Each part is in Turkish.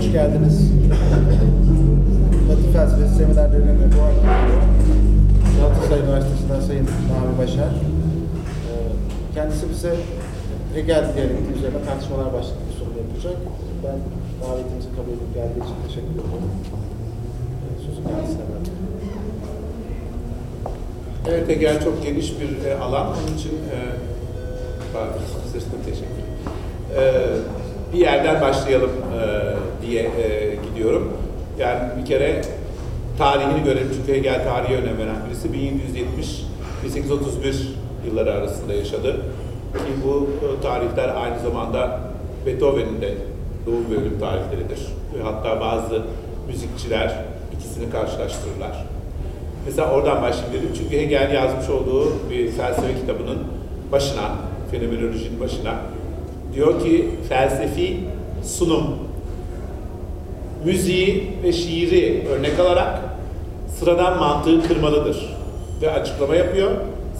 hoş geldiniz. Batı Felsefesi Seminerlerine bu arada Galatasaray Üniversitesi'nden Sayın Navi Başar. Ee, Kendisi bize Hegel diyalektiği üzerine tartışmalar başlıklı sunum yapacak. Ben davetimizi kabul edip geldiği için teşekkür ederim. Ee, Sözü kendisine bırakıyorum. Evet Hegel çok geniş bir e, alan. Onun için e, pardon, sözüne teşekkür ederim. E, bir yerden başlayalım e, diye e, gidiyorum. Yani bir kere tarihini görelim çünkü Hegel tarihe önem veren birisi. 1770-1831 yılları arasında yaşadı. Ki bu e, tarihler aynı zamanda Beethoven'in de doğum ve ölüm tarihleridir. Ve hatta bazı müzikçiler ikisini karşılaştırırlar. Mesela oradan başlayayım dedim. Çünkü Hegel yazmış olduğu bir felsefe kitabının başına, fenomenolojinin başına diyor ki felsefi sunum müziği ve şiiri örnek alarak sıradan mantığı kırmalıdır. Ve açıklama yapıyor.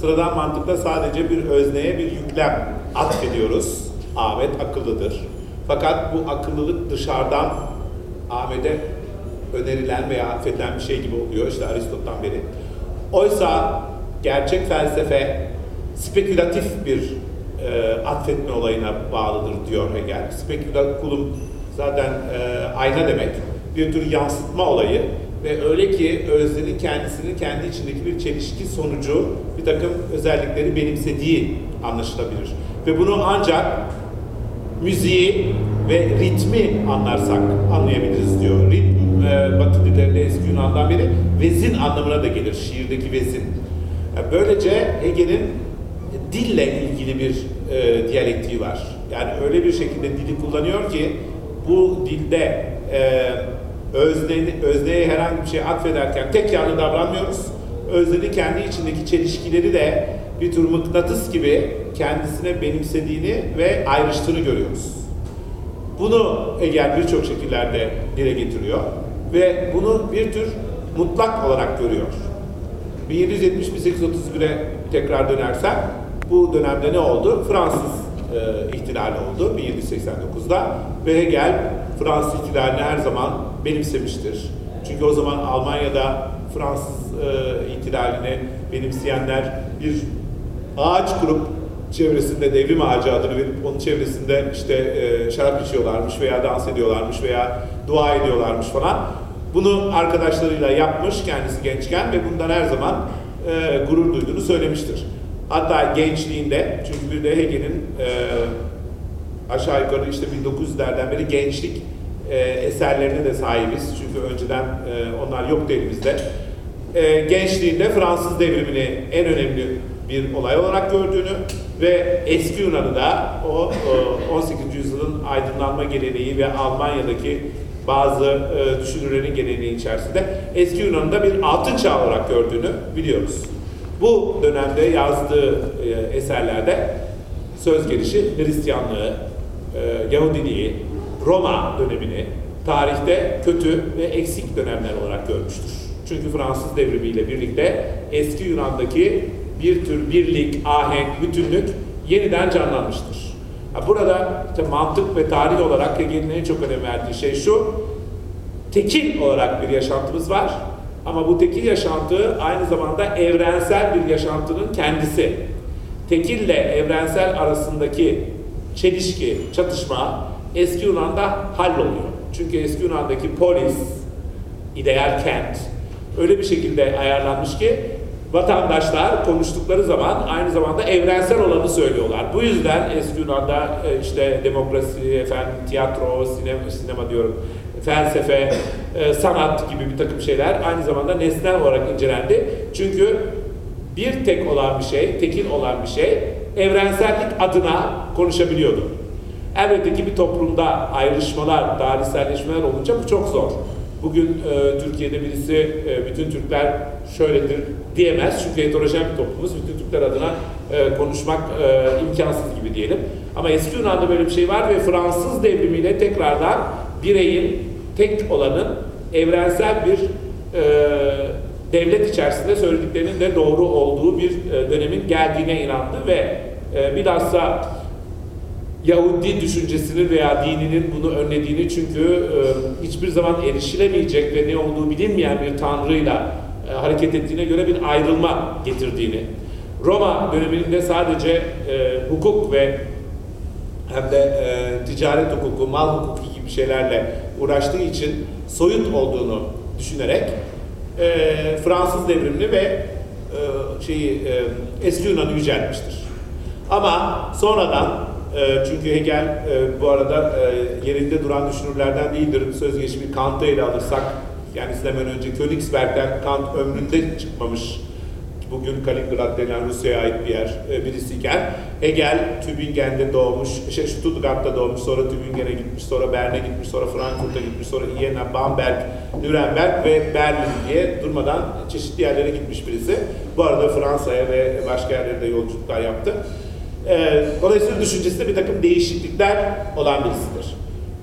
Sıradan mantıkta sadece bir özneye bir yüklem atfediyoruz. Ahmet akıllıdır. Fakat bu akıllılık dışarıdan Ahmet'e önerilen veya atfedilen bir şey gibi oluyor işte Aristot'tan beri. Oysa gerçek felsefe spekülatif bir e, atfetme olayına bağlıdır diyor Hegel. Spekülakulum zaten e, ayna demek. Bir tür yansıtma olayı ve öyle ki öznenin kendisinin kendi içindeki bir çelişki sonucu bir takım özellikleri benimsediği anlaşılabilir. Ve bunu ancak müziği ve ritmi anlarsak anlayabiliriz diyor. Ritm e, Batı dillerinde eski Yunan'dan beri vezin anlamına da gelir. Şiirdeki vezin. Yani böylece Hegel'in dille ilgili bir e, diyalektiği var. Yani öyle bir şekilde dili kullanıyor ki bu dilde e, özne, özneye herhangi bir şey atfederken tek yanlı davranmıyoruz. Öznenin kendi içindeki çelişkileri de bir tür mıknatıs gibi kendisine benimsediğini ve ayrıştığını görüyoruz. Bunu Hegel birçok şekillerde dile getiriyor ve bunu bir tür mutlak olarak görüyor. 1770-1831'e tekrar dönersem bu dönemde ne oldu? Fransız e, ihtilali oldu 1789'da ve Hegel Fransız ihtilalini her zaman benimsemiştir. Çünkü o zaman Almanya'da Fransız e, ihtilalini benimseyenler bir ağaç kurup çevresinde devrim ağacı adını verip onun çevresinde işte e, şarap içiyorlarmış veya dans ediyorlarmış veya dua ediyorlarmış falan. Bunu arkadaşlarıyla yapmış kendisi gençken ve bundan her zaman e, gurur duyduğunu söylemiştir. Hatta gençliğinde çünkü bir de Hegel'in e, aşağı yukarı işte 1900'lerden beri gençlik e, eserlerine de sahibiz. Çünkü önceden e, onlar yoktu elimizde. E, gençliğinde Fransız devrimini en önemli bir olay olarak gördüğünü ve eski Yunan'ı da o, o 18. yüzyılın aydınlanma geleneği ve Almanya'daki bazı e, düşünürlerin geleneği içerisinde eski Yunan'da bir altın çağ olarak gördüğünü biliyoruz. Bu dönemde yazdığı e, eserlerde söz gelişi Hristiyanlığı, e, Yahudiliği, Roma dönemini tarihte kötü ve eksik dönemler olarak görmüştür. Çünkü Fransız devrimiyle birlikte eski Yunan'daki bir tür birlik, ahenk, bütünlük yeniden canlanmıştır. Burada işte mantık ve tarih olarak Hegel'in en çok önem verdiği şey şu, tekil olarak bir yaşantımız var ama bu tekil yaşantı aynı zamanda evrensel bir yaşantının kendisi. Tekille evrensel arasındaki çelişki, çatışma eski Yunan'da halloluyor. Çünkü eski Yunan'daki polis, ideal kent öyle bir şekilde ayarlanmış ki vatandaşlar konuştukları zaman aynı zamanda evrensel olanı söylüyorlar. Bu yüzden eski Yunan'da e, işte demokrasi, efendim tiyatro, sinema, sinema diyorum, felsefe, e, sanat gibi bir takım şeyler aynı zamanda nesnel olarak incelendi. Çünkü bir tek olan bir şey, tekil olan bir şey evrensellik adına konuşabiliyordu. Elbette ki bir toplumda ayrışmalar, tarihselleşmeler olunca bu çok zor. Bugün e, Türkiye'de birisi e, bütün Türkler şöyledir diyemez çünkü heterojen bir toplumuz. Bütün Türkler adına e, konuşmak e, imkansız gibi diyelim. Ama eski Yunan'da böyle bir şey var ve Fransız devrimiyle tekrardan bireyin tek olanın evrensel bir e, devlet içerisinde söylediklerinin de doğru olduğu bir e, dönemin geldiğine inandı ve e, bilhassa Yahudi düşüncesinin veya dininin bunu önlediğini çünkü e, hiçbir zaman erişilemeyecek ve ne olduğu bilinmeyen bir tanrıyla e, hareket ettiğine göre bir ayrılma getirdiğini, Roma döneminde sadece e, hukuk ve hem de e, ticaret hukuku, mal hukuku gibi şeylerle uğraştığı için soyut olduğunu düşünerek e, Fransız devrimini ve e, şeyi e, eski Yunan'ı yüceltmiştir. Ama sonradan e, çünkü Hegel e, bu arada e, yerinde duran düşünürlerden değildir. Söz geçimi Kant'ı ele alırsak kendisinden önce Königsberg'den Kant ömründe çıkmamış bugün Kaliningrad denen Rusya'ya ait bir yer e, birisiyken Hegel Tübingen'de doğmuş, şey Stuttgart'ta doğmuş, sonra Tübingen'e gitmiş, sonra Bern'e gitmiş, sonra Frankfurt'a gitmiş, sonra Iena, Bamberg, Nürnberg ve Berlin diye durmadan çeşitli yerlere gitmiş birisi. Bu arada Fransa'ya ve başka yerlere de yolculuklar yaptı. E, dolayısıyla düşüncesinde bir takım değişiklikler olan birisidir.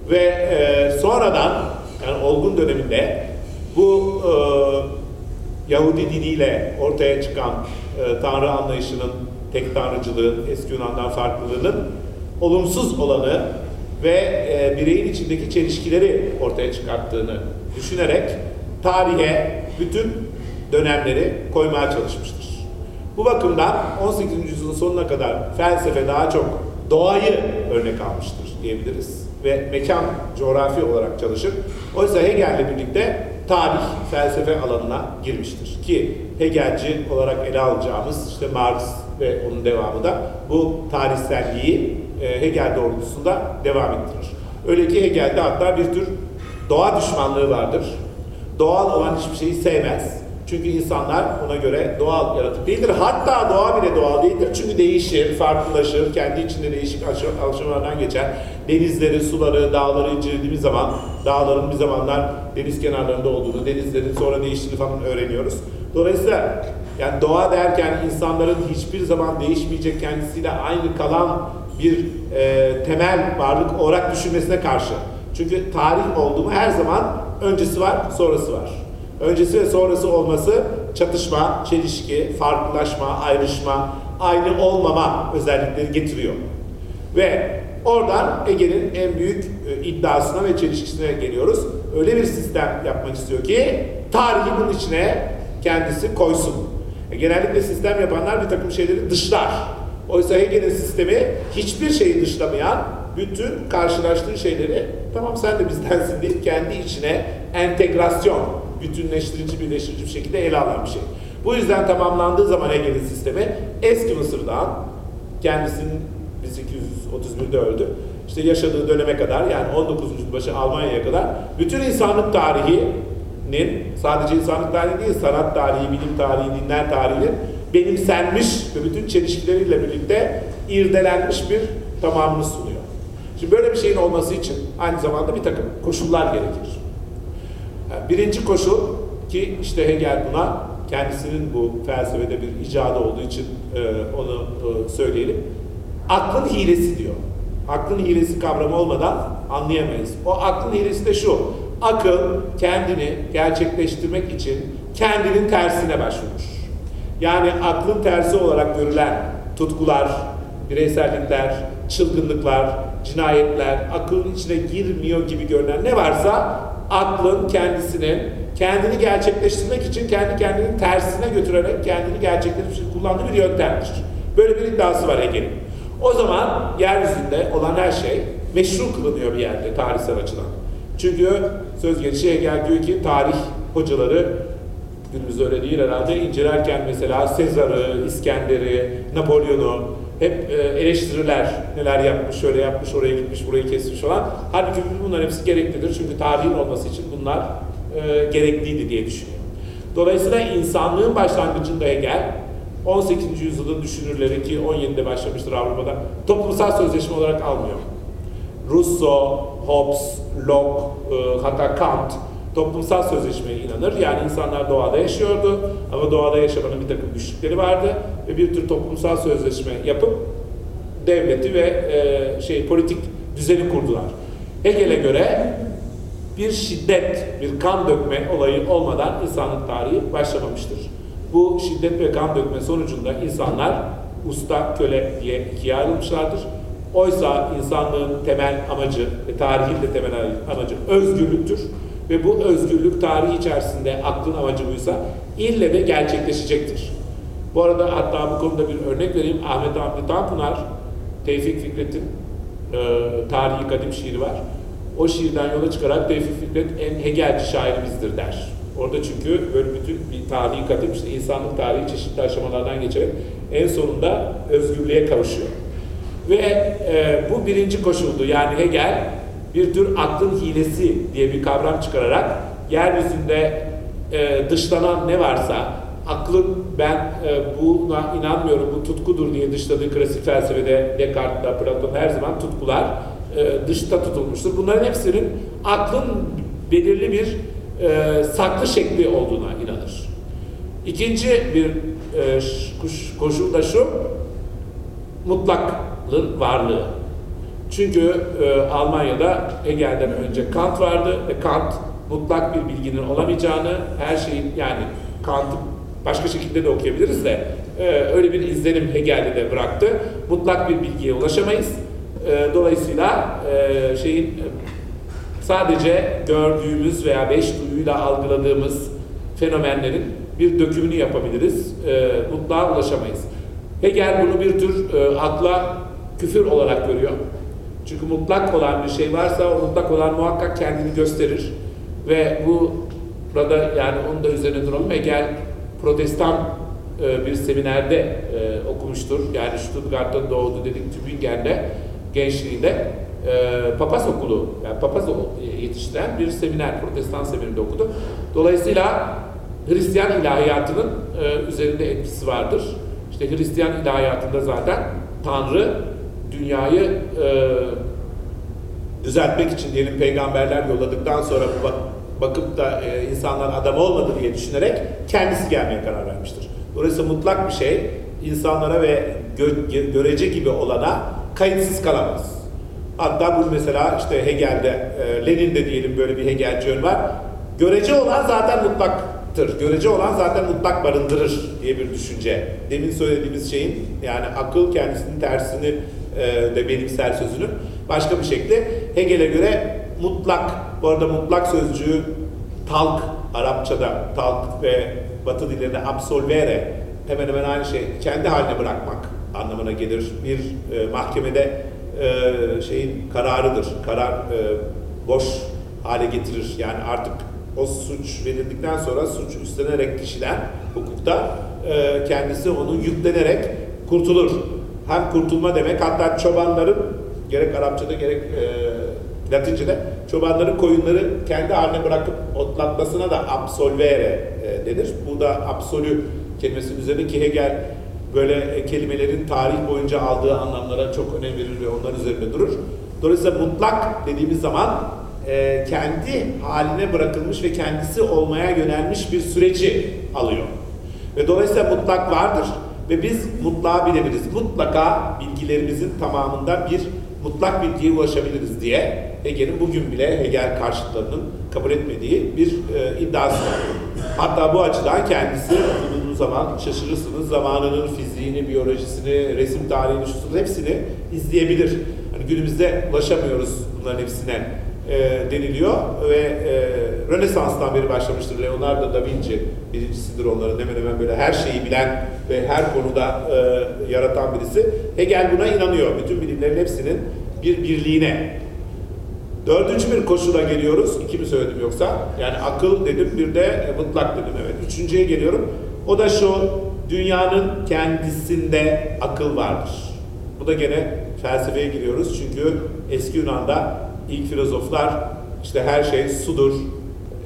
Ve e, sonradan yani olgun döneminde bu e, Yahudi diniyle ortaya çıkan e, Tanrı anlayışının, tek tanrıcılığın, eski Yunan'dan farklılığının olumsuz olanı ve e, bireyin içindeki çelişkileri ortaya çıkarttığını düşünerek tarihe bütün dönemleri koymaya çalışmıştır. Bu bakımdan 18. yüzyılın sonuna kadar felsefe daha çok doğayı örnek almıştır diyebiliriz ve mekan coğrafi olarak çalışır. Oysa Hegel'le birlikte tarih, felsefe alanına girmiştir. Ki Hegelci olarak ele alacağımız işte Marx ve onun devamı da bu tarihselliği e, Hegel doğrultusunda devam ettirir. Öyle ki Hegel'de hatta bir tür doğa düşmanlığı vardır. Doğal olan hiçbir şeyi sevmez. Çünkü insanlar ona göre doğal yaratık değildir. Hatta doğa bile doğal değildir. Çünkü değişir, farklılaşır, kendi içinde değişik alışımlardan geçer. Denizleri, suları, dağları incelediğimiz zaman dağların bir zamanlar deniz kenarlarında olduğunu, denizlerin sonra değiştiğini falan öğreniyoruz. Dolayısıyla yani doğa derken insanların hiçbir zaman değişmeyecek kendisiyle aynı kalan bir e, temel varlık olarak düşünmesine karşı. Çünkü tarih oldu her zaman öncesi var, sonrası var. Öncesi ve sonrası olması çatışma, çelişki, farklılaşma, ayrışma, aynı olmama özellikleri getiriyor. Ve oradan Ege'nin en büyük e, iddiasına ve çelişkisine geliyoruz. Öyle bir sistem yapmak istiyor ki tarihi bunun içine kendisi koysun. E, genellikle sistem yapanlar bir takım şeyleri dışlar. Oysa Hegel'in sistemi hiçbir şeyi dışlamayan, bütün karşılaştığı şeyleri tamam sen de bizdensin deyip kendi içine entegrasyon, bütünleştirici, birleştirici bir şekilde ele alan bir şey. Bu yüzden tamamlandığı zaman Hegel'in sistemi eski Mısır'dan kendisinin 1831'de öldü. İşte yaşadığı döneme kadar yani 19. başı Almanya'ya kadar bütün insanlık tarihinin sadece insanlık tarihi değil sanat tarihi, bilim tarihi, dinler tarihinin benimsenmiş ve bütün çelişkileriyle birlikte irdelenmiş bir tamamını sunuyor. Şimdi böyle bir şeyin olması için aynı zamanda bir takım koşullar gerekir. Birinci koşul ki işte Hegel buna kendisinin bu felsefede bir icadı olduğu için e, onu e, söyleyelim. Aklın hilesi diyor. Aklın hilesi kavramı olmadan anlayamayız. O aklın hilesi de şu. Akıl kendini gerçekleştirmek için kendinin tersine başvurur. Yani aklın tersi olarak görülen tutkular, bireysellikler, çılgınlıklar, cinayetler, aklın içine girmiyor gibi görünen ne varsa aklın kendisini kendini gerçekleştirmek için kendi kendinin tersine götürerek kendini gerçekleştirmek için kullandığı bir yöntemdir. Böyle bir iddiası var Hegel'in. O zaman yeryüzünde olan her şey meşru kılınıyor bir yerde tarihsel açıdan. Çünkü söz gelişi Hegel diyor ki tarih hocaları günümüzde öyle değil herhalde incelerken mesela Sezar'ı, İskender'i, Napolyon'u hep e, eleştirirler. Neler yapmış, şöyle yapmış, oraya gitmiş, burayı kesmiş falan. Halbuki bunlar hepsi gereklidir. Çünkü tarihin olması için bunlar e, gerekliydi diye düşünüyorum. Dolayısıyla insanlığın başlangıcında Hegel 18. yüzyılın düşünürleri ki 17'de başlamıştır Avrupa'da toplumsal sözleşme olarak almıyor. Rousseau, Hobbes, Locke, e, hatta Kant toplumsal sözleşmeye inanır. Yani insanlar doğada yaşıyordu ama doğada yaşamanın bir takım güçlükleri vardı ve bir tür toplumsal sözleşme yapıp devleti ve e, şey politik düzeni kurdular. Hegel'e göre bir şiddet, bir kan dökme olayı olmadan insanlık tarihi başlamamıştır. Bu şiddet ve kan dökme sonucunda insanlar usta, köle diye ikiye ayrılmışlardır. Oysa insanlığın temel amacı ve tarihin de temel amacı özgürlüktür. Ve bu özgürlük tarihi içerisinde aklın amacı buysa ille de gerçekleşecektir. Bu arada hatta bu konuda bir örnek vereyim. Ahmet Hamdi Tanpınar, Tevfik Fikret'in e, tarihi kadim şiiri var. O şiirden yola çıkarak Tevfik Fikret en Hegelci şairimizdir der. Orada çünkü böyle bütün bir tarihi kadim işte insanlık tarihi çeşitli aşamalardan geçerek en sonunda özgürlüğe kavuşuyor. Ve e, bu birinci koşuldu. Yani Hegel bir tür aklın hilesi diye bir kavram çıkararak yeryüzünde e, dışlanan ne varsa aklın ben e, buna inanmıyorum bu tutkudur diye dışladığı klasik felsefede Descartes'la Platon her zaman tutkular e, dışta tutulmuştur. Bunların hepsinin aklın belirli bir e, saklı şekli olduğuna inanır. İkinci bir e, koşul da şu, mutlaklığın varlığı. Çünkü e, Almanya'da Hegel'den önce Kant vardı ve Kant mutlak bir bilginin olamayacağını, her şeyin yani Kant'ı başka şekilde de okuyabiliriz de e, öyle bir izlenim Hegel'de de bıraktı. Mutlak bir bilgiye ulaşamayız. E, dolayısıyla e, şeyin sadece gördüğümüz veya beş duyuyla algıladığımız fenomenlerin bir dökümünü yapabiliriz. E, mutluğa ulaşamayız. Hegel bunu bir tür e, akla küfür olarak görüyor. Çünkü mutlak olan bir şey varsa o mutlak olan muhakkak kendini gösterir. Ve bu burada yani onun da üzerine duralım. Hegel protestan e, bir seminerde e, okumuştur. Yani Stuttgart'ta doğdu dedik Tübingen'de gençliğinde e, papaz okulu, yani papaz yetiştiren bir seminer, protestan seminerinde okudu. Dolayısıyla Hristiyan ilahiyatının e, üzerinde etkisi vardır. İşte Hristiyan ilahiyatında zaten Tanrı dünyayı e, düzeltmek için diyelim peygamberler yolladıktan sonra bak, bakıp da e, insanlar adam olmadı diye düşünerek kendisi gelmeye karar vermiştir. Dolayısıyla mutlak bir şey insanlara ve gö, görece gibi olana kayıtsız kalamaz. Hatta bu mesela işte Hegel'de, e, Lenin'de diyelim böyle bir Hegelci var. Görece olan zaten mutlaktır. Görece olan zaten mutlak barındırır diye bir düşünce. Demin söylediğimiz şeyin yani akıl kendisinin tersini e, de benimser sözünün başka bir şekli. Hegel'e göre mutlak, bu arada mutlak sözcüğü talk, Arapçada talk ve Batı dillerinde absolvere hemen hemen aynı şey. Kendi haline bırakmak anlamına gelir. Bir e, mahkemede e, şeyin kararıdır. Karar e, boş hale getirir. Yani artık o suç verildikten sonra suç üstlenerek kişiden hukukta e, kendisi onu yüklenerek kurtulur. Hem kurtulma demek hatta çobanların gerek Arapçada gerek e, Latince'de çobanların koyunları kendi haline bırakıp otlatmasına da absolvere e, denir. Bu da absolü kelimesinin üzerine ki Hegel böyle kelimelerin tarih boyunca aldığı anlamlara çok önem verir ve onların üzerinde durur. Dolayısıyla mutlak dediğimiz zaman e, kendi haline bırakılmış ve kendisi olmaya yönelmiş bir süreci alıyor. Ve dolayısıyla mutlak vardır ve biz mutlağı bilebiliriz. Mutlaka bilgilerimizin tamamında bir mutlak bilgiye ulaşabiliriz diye Hegel'in bugün bile Hegel karşıtlarının kabul etmediği bir e, iddiası var. Hatta bu açıdan kendisi bulunduğu zaman şaşırırsınız. Zamanının fiziğini, biyolojisini, resim tarihini, şusunu hepsini izleyebilir. Hani günümüzde ulaşamıyoruz bunların hepsine e, deniliyor ve e, Rönesans'tan beri başlamıştır. Leonardo da Vinci birincisidir onların hemen hemen böyle her şeyi bilen ve her konuda e, yaratan birisi. Hegel buna inanıyor. Bütün bilimlerin hepsinin bir birliğine. Dördüncü bir koşula geliyoruz. İki mi söyledim yoksa? Yani akıl dedim bir de e, mutlak dedim evet. Üçüncüye geliyorum. O da şu dünyanın kendisinde akıl vardır. Bu da gene felsefeye giriyoruz. Çünkü eski Yunan'da ilk filozoflar işte her şey sudur,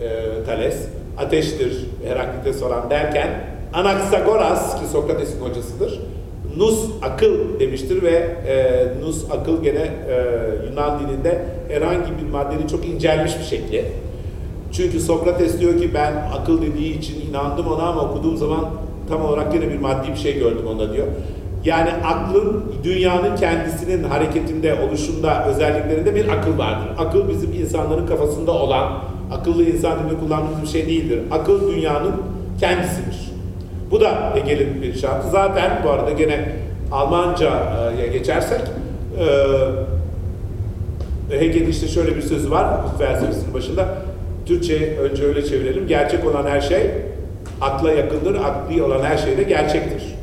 e, Thales, ateştir, Heraklites falan derken Anaxagoras ki Sokrates'in hocasıdır. Nus akıl demiştir ve e, nus akıl gene e, Yunan dilinde herhangi bir maddenin çok incelmiş bir şekli. Çünkü Sokrates diyor ki ben akıl dediği için inandım ona ama okuduğum zaman tam olarak yine bir maddi bir şey gördüm onda diyor. Yani aklın dünyanın kendisinin hareketinde, oluşunda, özelliklerinde bir akıl vardır. Akıl bizim insanların kafasında olan, akıllı insan dilinde kullandığımız bir şey değildir. Akıl dünyanın kendisidir. Bu da Hegel'in bir şartı. Zaten bu arada gene Almanca'ya geçersek e, Hegel'in işte şöyle bir sözü var felsefesinin başında. Türkçe önce öyle çevirelim. Gerçek olan her şey akla yakındır, akli olan her şey de gerçektir.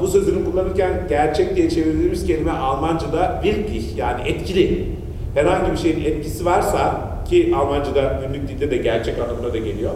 Bu sözünü kullanırken gerçek diye çevirdiğimiz kelime Almanca'da wirklich yani etkili. Herhangi bir şeyin etkisi varsa ki Almanca'da günlük dilde de gerçek anlamına da geliyor.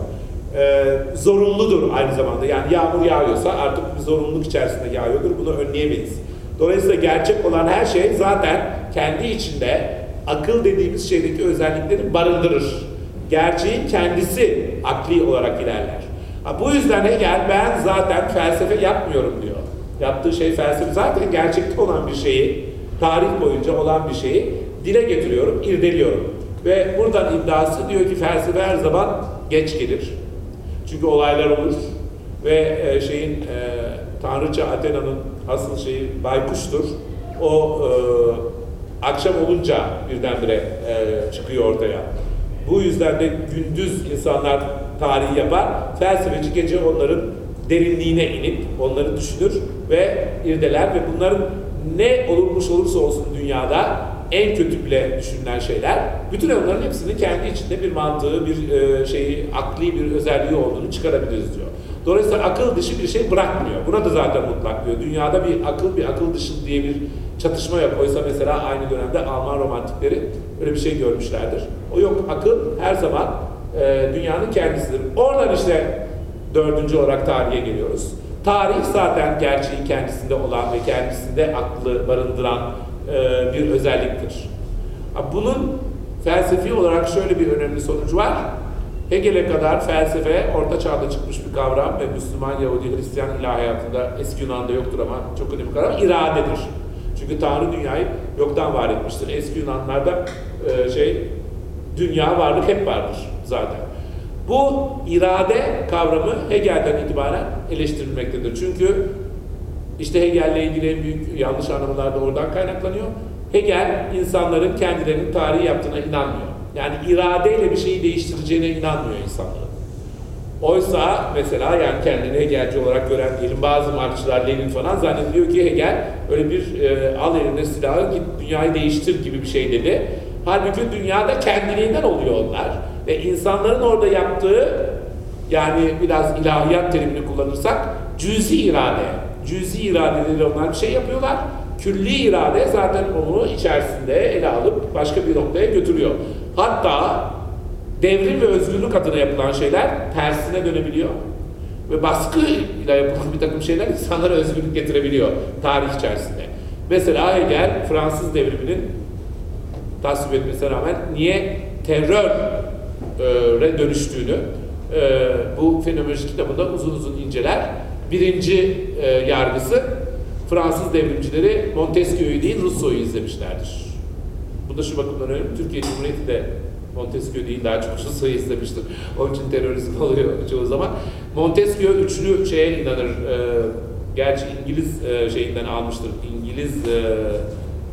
e, zorunludur aynı zamanda. Yani yağmur yağıyorsa artık bir zorunluluk içerisinde yağıyordur. Bunu önleyemeyiz. Dolayısıyla gerçek olan her şey zaten kendi içinde akıl dediğimiz şeydeki özellikleri barındırır. Gerçeğin kendisi akli olarak ilerler. Ha, bu yüzden Hegel ben zaten felsefe yapmıyorum diyor. Yaptığı şey felsefe zaten gerçekte olan bir şeyi, tarih boyunca olan bir şeyi dile getiriyorum, irdeliyorum. Ve buradan iddiası diyor ki felsefe her zaman geç gelir. Çünkü olaylar olur ve e, şeyin e, Tanrıça Athena'nın asıl şeyi baykuştur. O e, akşam olunca birdenbire e, çıkıyor ortaya. Bu yüzden de gündüz insanlar tarihi yapar. Felsefeci gece onların derinliğine inip onları düşünür ve irdeler ve bunların ne olurmuş olursa olsun dünyada en kötü bile düşünülen şeyler bütün onların hepsinin kendi içinde bir mantığı, bir e, şeyi, akli bir özelliği olduğunu çıkarabiliriz diyor. Dolayısıyla akıl dışı bir şey bırakmıyor. Buna da zaten mutlak diyor. Dünyada bir akıl bir akıl dışı diye bir çatışma yok. Oysa mesela aynı dönemde Alman romantikleri öyle bir şey görmüşlerdir. O yok akıl her zaman e, dünyanın kendisidir. Oradan işte dördüncü olarak tarihe geliyoruz. Tarih zaten gerçeği kendisinde olan ve kendisinde aklı barındıran e, bir özelliktir. Bunun felsefi olarak şöyle bir önemli sonucu var. Hegel'e kadar felsefe orta çağda çıkmış bir kavram ve Müslüman, Yahudi, Hristiyan ilahiyatında eski Yunan'da yoktur ama çok önemli kavram iradedir. Çünkü Tanrı dünyayı yoktan var etmiştir. Eski Yunanlarda e, şey dünya varlık hep vardır zaten. Bu irade kavramı Hegel'den itibaren eleştirilmektedir. Çünkü işte Hegel'le ilgili en büyük yanlış anlamalar da oradan kaynaklanıyor. Hegel insanların kendilerinin tarihi yaptığına inanmıyor. Yani iradeyle bir şeyi değiştireceğine inanmıyor insanların. Oysa mesela yani kendini Hegelci olarak gören diyelim bazı Marksçılar, Lenin falan zannediyor ki Hegel öyle bir e, al eline silahı git dünyayı değiştir gibi bir şey dedi. Halbuki dünyada kendiliğinden oluyor onlar. Ve insanların orada yaptığı yani biraz ilahiyat terimini kullanırsak cüzi irade. Cüzi iradeleri onlar bir şey yapıyorlar. Külli irade zaten onu içerisinde ele alıp başka bir noktaya götürüyor. Hatta devrim ve özgürlük adına yapılan şeyler tersine dönebiliyor. Ve baskıyla yapılan bir takım şeyler insanlara özgürlük getirebiliyor tarih içerisinde. Mesela Hegel Fransız devriminin tasvip etmesine rağmen niye teröre dönüştüğünü e, bu fenomenoloji kitabında uzun uzun inceler. Birinci e, yargısı Fransız devrimcileri Montesquieu'yu değil Rousseau'yu izlemişlerdir. Bu da şu bakımdan önemli. Türkiye Cumhuriyeti de Montesquieu değil daha çok Rousseau'yu izlemiştir. Onun için terörizm oluyor çoğu zaman. Montesquieu üçlü şeye inanır. E, gerçi İngiliz e, şeyinden almıştır. İngiliz e,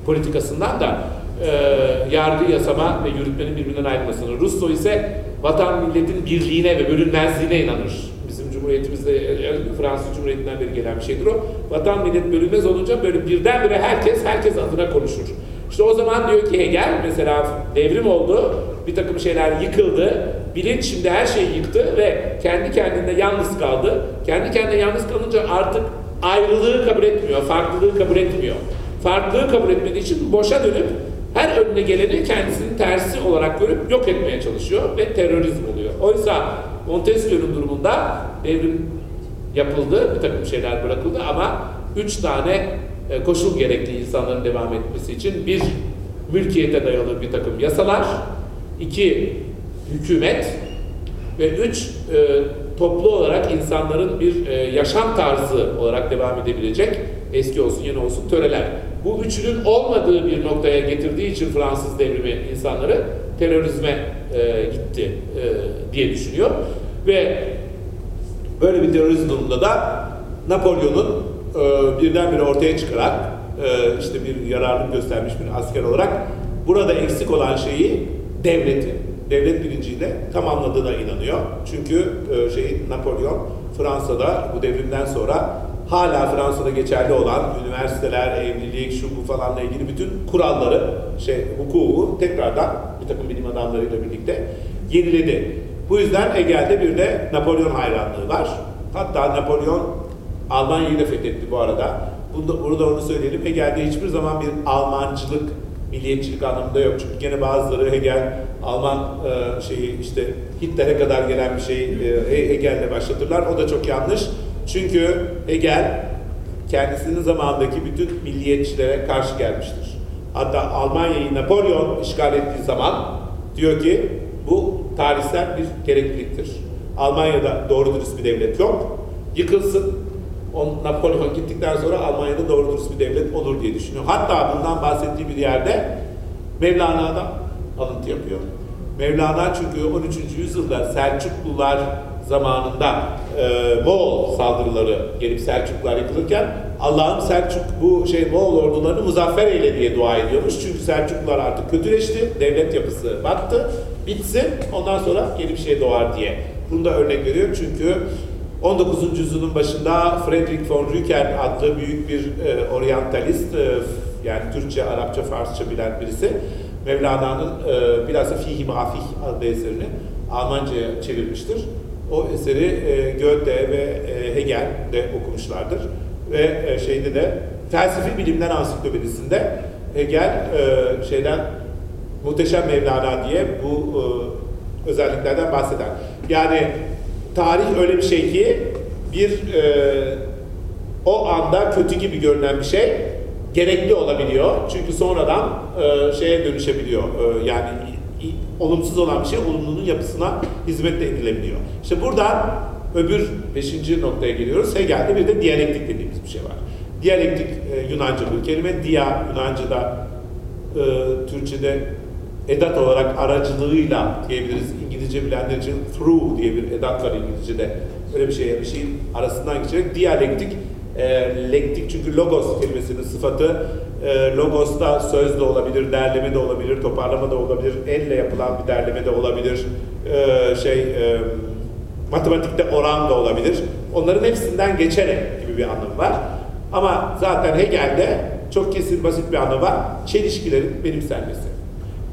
politikasından da e, yargı, yasama ve yürütmenin birbirinden ayrılmasını. Rousseau ise vatan milletin birliğine ve bölünmezliğine inanır. Bizim Cumhuriyetimizde, e, Fransız Cumhuriyeti'nden beri gelen bir şeydir o. Vatan millet bölünmez olunca böyle birdenbire herkes, herkes adına konuşur. İşte o zaman diyor ki Hegel, mesela devrim oldu, bir takım şeyler yıkıldı, bilinç şimdi her şeyi yıktı ve kendi kendine yalnız kaldı. Kendi kendine yalnız kalınca artık ayrılığı kabul etmiyor, farklılığı kabul etmiyor. Farklılığı kabul etmediği için boşa dönüp her önüne geleni kendisinin tersi olarak görüp yok etmeye çalışıyor ve terörizm oluyor. Oysa Montesquieu'nun durumunda devrim yapıldı, bir takım şeyler bırakıldı ama üç tane e, koşul gerekli insanların devam etmesi için. Bir, mülkiyete dayalı bir takım yasalar. iki hükümet. Ve üç, e, toplu olarak insanların bir e, yaşam tarzı olarak devam edebilecek eski olsun yeni olsun töreler. Bu üçünün olmadığı bir noktaya getirdiği için Fransız devrimi insanları terörizme e, gitti e, diye düşünüyor. Ve böyle bir terörizm durumunda da Napolyon'un e, birdenbire ortaya çıkarak e, işte bir yararlık göstermiş bir asker olarak burada eksik olan şeyi devleti, devlet bilinciyle tamamladığına inanıyor. Çünkü e, şey Napolyon Fransa'da bu devrimden sonra hala Fransa'da geçerli olan üniversiteler, evlilik, şu bu falanla ilgili bütün kuralları, şey hukuku tekrardan bir takım bilim adamlarıyla birlikte yeniledi. Bu yüzden Hegel'de bir de Napolyon hayranlığı var. Hatta Napolyon Almanya'yı da fethetti bu arada. Burada, burada onu söyleyelim. Hegel'de hiçbir zaman bir Almancılık, milliyetçilik anlamında yok. Çünkü gene bazıları Hegel, Alman e, şeyi işte Hitler'e kadar gelen bir şey e, Hegel'le başlatırlar. O da çok yanlış. Çünkü Hegel kendisinin zamanındaki bütün milliyetçilere karşı gelmiştir. Hatta Almanya'yı Napolyon işgal ettiği zaman diyor ki bu tarihsel bir gerekliliktir. Almanya'da doğru dürüst bir devlet yok. Yıkılsın. On, Napolyon gittikten sonra Almanya'da doğru dürüst bir devlet olur diye düşünüyor. Hatta bundan bahsettiği bir yerde Mevlana'dan alıntı yapıyor. Mevlana çünkü 13. yüzyılda Selçuklular zamanında e, Moğol saldırıları gelip Selçuklular yıkılırken Allah'ım Selçuk bu şey Moğol ordularını muzaffer eyle diye dua ediyormuş. Çünkü Selçuklular artık kötüleşti, devlet yapısı battı, bitsin ondan sonra yeni bir şey doğar diye. Bunu da örnek veriyorum çünkü 19. yüzyılın başında Friedrich von Rüken adlı büyük bir e, oryantalist, e, yani Türkçe, Arapça, Farsça bilen birisi Mevlana'nın e, bilhassa Fihi Mafih adlı eserini Almanca'ya çevirmiştir. O eseri e, Goethe ve e, Hegel de okumuşlardır. Ve e, şeyde de felsefi bilimler ansiklopedisinde Hegel e, şeyden Muhteşem Mevlana diye bu e, özelliklerden bahseder. Yani tarih öyle bir şey ki bir e, o anda kötü gibi görünen bir şey gerekli olabiliyor. Çünkü sonradan e, şeye dönüşebiliyor. E, yani olumsuz olan bir şey olumlunun yapısına hizmet edilebiliyor. İşte buradan öbür beşinci noktaya geliyoruz. Hegel'de bir de diyalektik dediğimiz bir şey var. Diyalektik e, Yunanca bir kelime. Dia Yunanca'da e, Türkçe'de edat olarak aracılığıyla diyebiliriz. İngilizce bilenler için through diye bir edat var İngilizce'de. Öyle bir şey, bir şeyin arasından geçerek diyalektik, e, lektik çünkü logos kelimesinin sıfatı e, logos da söz de olabilir, derleme de olabilir, toparlama da olabilir, elle yapılan bir derleme de olabilir, e, şey e, matematikte oran da olabilir. Onların hepsinden geçerek gibi bir anlamı var. Ama zaten Hegel'de çok kesin basit bir anlamı var. Çelişkilerin benimsenmesi.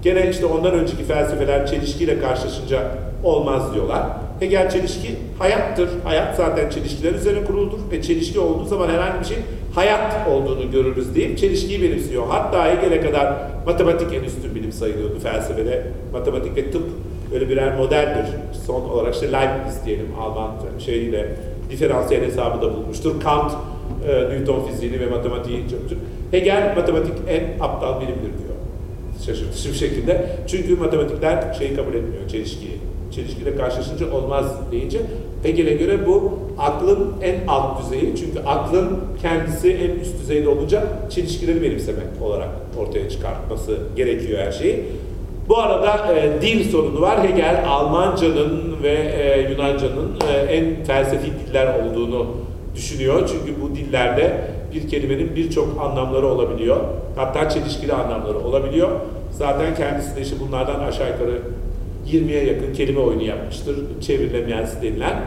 Gene işte ondan önceki felsefeler çelişkiyle karşılaşınca olmaz diyorlar. Hegel çelişki hayattır. Hayat zaten çelişkiler üzerine kuruludur ve çelişki olduğu zaman herhangi bir şey hayat olduğunu görürüz deyip çelişkiyi benimsiyor. Hatta Hegel'e kadar matematik en üstün bilim sayılıyordu felsefede. Matematik ve tıp öyle birer modeldir. Son olarak işte Leibniz diyelim Alman şeyiyle diferansiyel hesabı da bulmuştur. Kant e, Newton fiziğini ve matematiği çözmüştür. Hegel matematik en aptal bilimdir diyor şaşırtıcı bir şekilde. Çünkü matematikler şeyi kabul etmiyor, çelişkiyi. Çelişkiyle karşılaşınca olmaz deyince Hegel'e göre bu aklın en alt düzeyi. Çünkü aklın kendisi en üst düzeyde olunca çelişkileri benimsemek olarak ortaya çıkartması gerekiyor her şeyi. Bu arada e, dil sorunu var. Hegel Almanca'nın ve e, Yunanca'nın e, en felsefi diller olduğunu düşünüyor. Çünkü bu dillerde bir kelimenin birçok anlamları olabiliyor. Hatta çelişkili anlamları olabiliyor. Zaten kendisi de işte bunlardan aşağı yukarı 20'ye yakın kelime oyunu yapmıştır. Çevrilemeyensi denilen.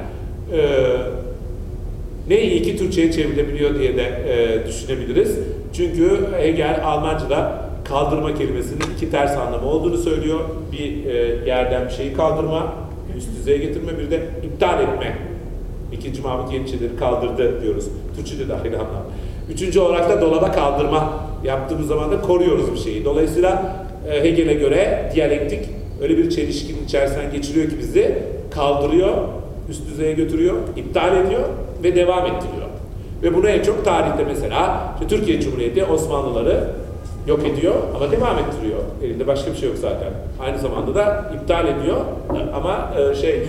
Ee, ne iyi ki Türkçe'ye çevrilebiliyor diye de e, düşünebiliriz. Çünkü Hegel Almanca'da kaldırma kelimesinin iki ters anlamı olduğunu söylüyor. Bir e, yerden bir şeyi kaldırma, üst düzeye getirme, bir de iptal etme. İkinci Mahmut Yeniçerileri kaldırdı diyoruz. Türkçe'de de aynı anlam. Üçüncü olarak da dolaba kaldırma yaptığımız zaman da koruyoruz bir şeyi. Dolayısıyla e, Hegel'e göre diyalektik öyle bir çelişkinin içerisinden geçiriyor ki bizi kaldırıyor, üst düzeye götürüyor, iptal ediyor ve devam ettiriyor. Ve bunu en çok tarihte mesela işte Türkiye Cumhuriyeti Osmanlıları yok ediyor ama devam ettiriyor. Elinde başka bir şey yok zaten. Aynı zamanda da iptal ediyor ama e, şey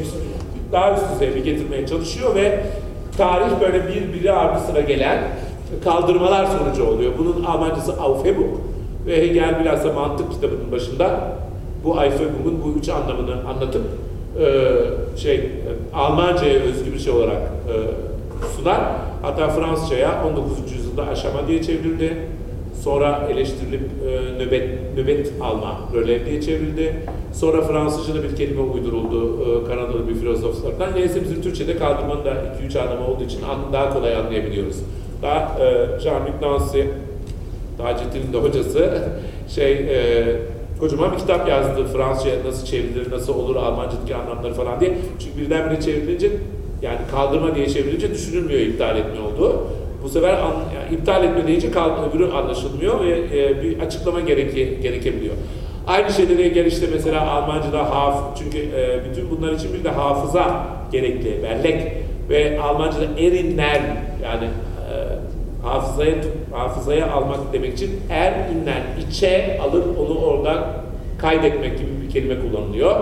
daha üst düzeye bir getirmeye çalışıyor ve tarih böyle birbiri ardı sıra gelen kaldırmalar sonucu oluyor. Bunun Almancası Aufhebung ve Hegel bilhassa mantık kitabının başında bu Aufhebung'un bu üç anlamını anlatıp e, şey Almanca'ya özgü bir şey olarak e, sunar. Hatta Fransızca'ya 19. yüzyılda aşama diye çevrildi. Sonra eleştirilip e, nöbet nöbet alma rölev diye çevrildi. Sonra Fransızca'da bir kelime uyduruldu e, Kanadalı bir filozof tarafından. Neyse bizim Türkçe'de kaldırmanın da 2-3 anlamı olduğu için daha kolay anlayabiliyoruz. Daha e, Jean-Luc Nancy, Taceddin'in de hocası şey e, kocaman bir kitap yazdı Fransızca nasıl çevrilir, nasıl olur Almanca'daki anlamları falan diye. Çünkü birdenbire çevrilince yani kaldırma diye çevrilince düşünülmüyor iptal etme olduğu. Bu sefer an, yani iptal etme deyince kal, öbürü anlaşılmıyor ve e, bir açıklama gereke, gerekebiliyor. Aynı şeylere gel işte mesela Almanca'da haf çünkü e, bütün bunlar için bir de hafıza gerekli, bellek ve Almanca'da erinler yani e, hafızaya hafızaya almak demek için er inlen içe alıp onu oradan kaydetmek gibi bir kelime kullanılıyor.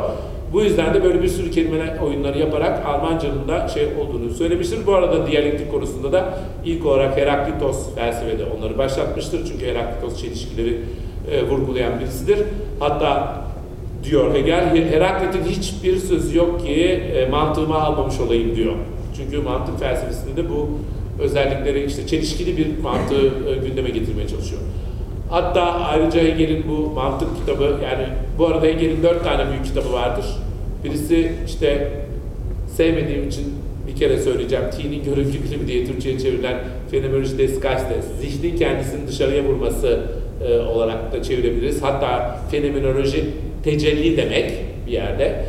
Bu yüzden de böyle bir sürü kelimeler oyunları yaparak Almanca'nın da şey olduğunu söylemiştir. Bu arada diyalektik konusunda da ilk olarak Heraklitos felsefede onları başlatmıştır. Çünkü Heraklitos çelişkileri e, vurgulayan birisidir. Hatta diyor Hegel, Heraklit'in hiçbir sözü yok ki e, mantığıma almamış olayım diyor. Çünkü mantık felsefesinde de bu özellikleri işte çelişkili bir mantığı e, gündeme getirmeye çalışıyor. Hatta ayrıca Hegel'in bu mantık kitabı yani bu arada Hegel'in dört tane büyük kitabı vardır. Birisi işte sevmediğim için bir kere söyleyeceğim. T'nin görüntü bilimi diye Türkçe'ye çevrilen Phenomenology des. Zihnin kendisini dışarıya vurması e, olarak da çevirebiliriz. Hatta fenomenoloji tecelli demek bir yerde.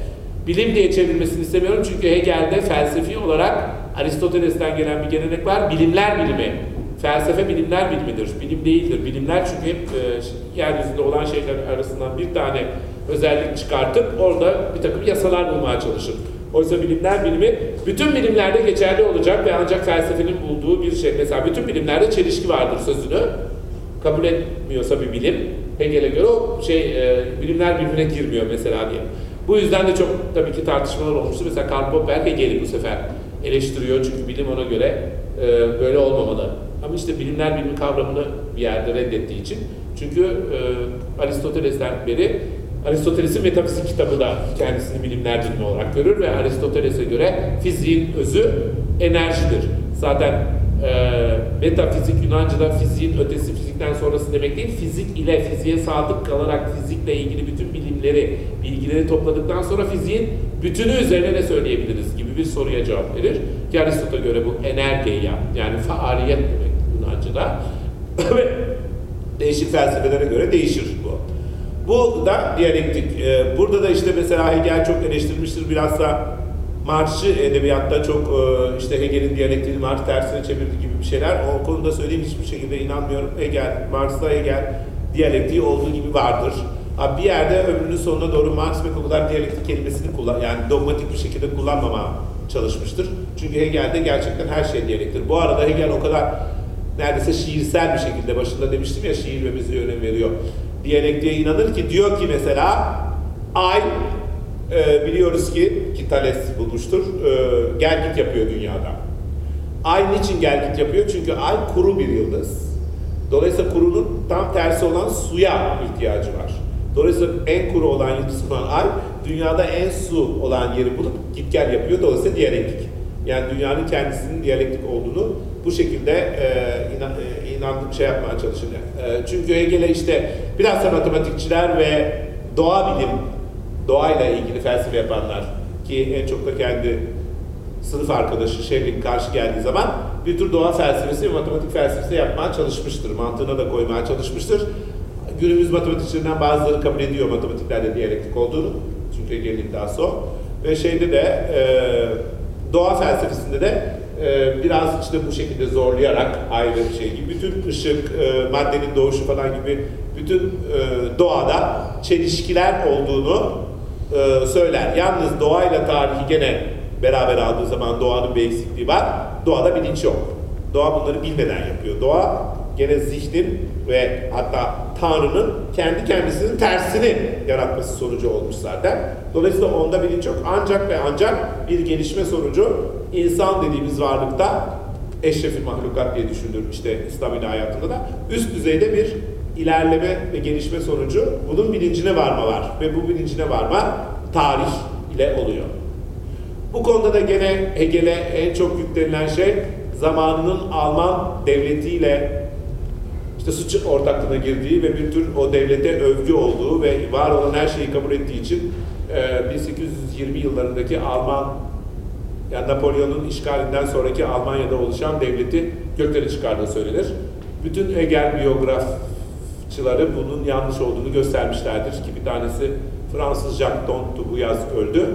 Bilim diye çevrilmesini istemiyorum çünkü Hegel'de felsefi olarak Aristoteles'ten gelen bir gelenek var. Bilimler bilimi. Felsefe bilimler bilimidir. Bilim değildir. Bilimler çünkü hep e, yeryüzünde olan şeyler arasından bir tane özellik çıkartıp orada bir takım yasalar bulmaya çalışır. Oysa bilimler bilimi bütün bilimlerde geçerli olacak ve ancak felsefenin bulduğu bir şey. Mesela bütün bilimlerde çelişki vardır sözünü kabul etmiyorsa bir bilim Hegel'e göre o şey e, bilimler birbirine girmiyor mesela diye. Bu yüzden de çok tabii ki tartışmalar olmuştu. Mesela Karl Popper Hegel'i bu sefer eleştiriyor çünkü bilim ona göre e, böyle olmamalı. Ama işte bilimler bilimi kavramını bir yerde reddettiği için. Çünkü e, Aristoteles'ten beri Aristoteles'in metafizik kitabı da kendisini bilimler bilimi olarak görür ve Aristoteles'e göre fiziğin özü enerjidir. Zaten e, metafizik Yunanca'da fiziğin ötesi fizikten sonrası demek değil, fizik ile fiziğe sadık kalarak fizikle ilgili bütün bilimleri, bilgileri topladıktan sonra fiziğin bütünü üzerine ne söyleyebiliriz gibi bir soruya cevap verir. Ki Aristot'a göre bu energeya yani faaliyet demek Yunanca'da ve değişik felsefelere göre değişir bu. Bu da diyalektik. Ee, burada da işte mesela Hegel çok eleştirmiştir. Biraz da Marx'ı edebiyatta çok e, işte Hegel'in diyalektiğini Marx tersine çevirdi gibi bir şeyler. O konuda söyleyeyim hiçbir şekilde inanmıyorum. Hegel, Marx'ta Hegel diyalektiği olduğu gibi vardır. Abi bir yerde ömrünün sonuna doğru Marx pek o kadar diyalektik kelimesini kullan, yani dogmatik bir şekilde kullanmama çalışmıştır. Çünkü Hegel'de gerçekten her şey diyalektir. Bu arada Hegel o kadar neredeyse şiirsel bir şekilde başında demiştim ya şiir ve müziğe önem veriyor. Diyalektiğe inanır ki diyor ki mesela ay e, biliyoruz ki ki Thales bulmuştur e, gel git yapıyor dünyada. Ay niçin gel git yapıyor? Çünkü ay kuru bir yıldız. Dolayısıyla kurunun tam tersi olan suya ihtiyacı var. Dolayısıyla en kuru olan yıldız olan ay dünyada en su olan yeri bulup git gel yapıyor. Dolayısıyla diyalektik. Yani dünyanın kendisinin diyalektik olduğunu bu şekilde e, inan, e, inandım şey yapmaya çalışın. E, çünkü Hegel'e işte biraz da matematikçiler ve doğa bilim, doğayla ilgili felsefe yapanlar ki en çok da kendi sınıf arkadaşı Şevlik karşı geldiği zaman bir tür doğa felsefesi ve matematik felsefesi yapmaya çalışmıştır. Mantığına da koymaya çalışmıştır. Günümüz matematikçilerinden bazıları kabul ediyor matematiklerde diyalektik olduğunu. Çünkü Hegel'in iddiası o. Ve şeyde de e, doğa felsefesinde de e, biraz işte bu şekilde zorlayarak ayrı bir şey gibi bütün ışık, e, maddenin doğuşu falan gibi bütün e, doğada çelişkiler olduğunu e, söyler. Yalnız doğayla tarihi gene beraber aldığı zaman doğanın bir eksikliği var. Doğada bilinç yok. Doğa bunları bilmeden yapıyor. Doğa gene zihnin ve hatta Tanrı'nın kendi kendisinin tersini yaratması sonucu olmuş zaten. Dolayısıyla onda bilinç yok. Ancak ve ancak bir gelişme sonucu insan dediğimiz varlıkta eşrefi mahlukat diye düşünülür işte İslam hayatında da üst düzeyde bir ilerleme ve gelişme sonucu bunun bilincine varma var. Ve bu bilincine varma tarih ile oluyor. Bu konuda da gene Hegel'e en çok yüklenilen şey zamanının Alman devletiyle işte suç ortaklığına girdiği ve bir tür o devlete övgü olduğu ve var olan her şeyi kabul ettiği için e, 1820 yıllarındaki Alman yani Napolyon'un işgalinden sonraki Almanya'da oluşan devleti göklere çıkardığı söylenir. Bütün Hegel biyografçıları bunun yanlış olduğunu göstermişlerdir ki bir tanesi Fransız Jacques Dantu bu yaz öldü.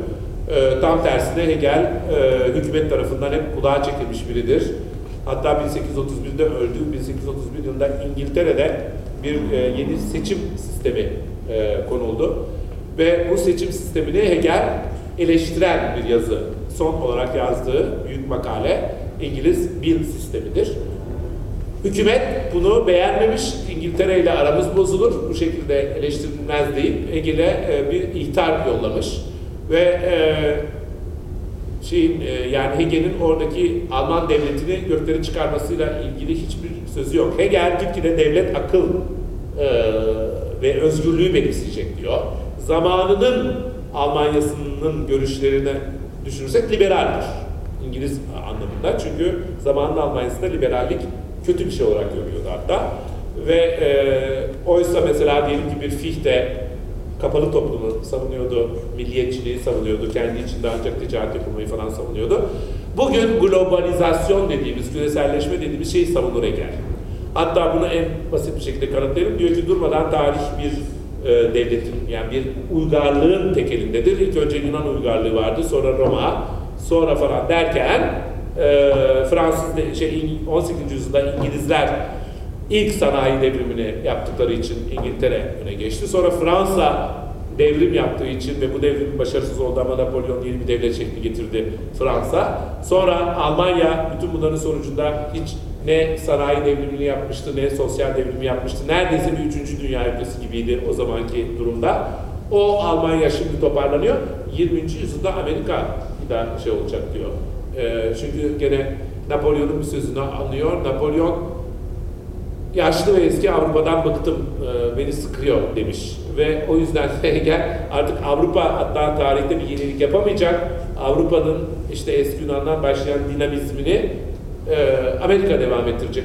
E, tam tersine Hegel e, hükümet tarafından hep kulağa çekilmiş biridir. Hatta 1831'de öldü. 1831 yılında İngiltere'de bir e, yeni seçim sistemi e, konuldu. Ve bu seçim sistemini Hegel eleştiren bir yazı. Son olarak yazdığı büyük makale İngiliz bin sistemidir. Hükümet bunu beğenmemiş, İngiltere ile aramız bozulur, bu şekilde eleştirilmez deyip Hegel'e e, bir ihtar yollamış. Ve e, şeyin e, yani Hegel'in oradaki Alman devletini gökleri çıkarmasıyla ilgili hiçbir sözü yok. Hegel gitgide devlet akıl e, ve özgürlüğü benimseyecek diyor. Zamanının Almanyasının görüşlerini düşünürsek liberaldir. İngiliz anlamında. Çünkü zamanın Almanyasında liberallik kötü bir şey olarak görüyordu hatta. Ve e, oysa mesela diyelim ki bir Fichte kapalı toplumu savunuyordu, milliyetçiliği savunuyordu, kendi içinde ancak ticaret yapılmayı falan savunuyordu. Bugün globalizasyon dediğimiz, küreselleşme dediğimiz şeyi savunur Hegel. Hatta bunu en basit bir şekilde kanıtlayalım. Diyor ki durmadan tarih bir e, devletin, yani bir uygarlığın tekelindedir. İlk önce Yunan uygarlığı vardı, sonra Roma, sonra falan derken e, Fransız, şey, 18. yüzyılda İngilizler ilk sanayi devrimini yaptıkları için İngiltere öne geçti. Sonra Fransa devrim yaptığı için ve bu devrim başarısız oldu ama Napolyon yeni bir devlet şekli getirdi Fransa. Sonra Almanya bütün bunların sonucunda hiç ne sanayi devrimini yapmıştı ne sosyal devrimi yapmıştı. Neredeyse bir üçüncü dünya ülkesi gibiydi o zamanki durumda. O Almanya şimdi toparlanıyor. 20. yüzyılda Amerika da şey olacak diyor. E, çünkü gene Napolyon'un bir sözünü anlıyor. Napolyon yaşlı ve eski Avrupa'dan bıktım, e, beni sıkıyor demiş. Ve o yüzden Hegel artık Avrupa hatta tarihte bir yenilik yapamayacak. Avrupa'nın işte eski Yunan'dan başlayan dinamizmini e, Amerika devam ettirecek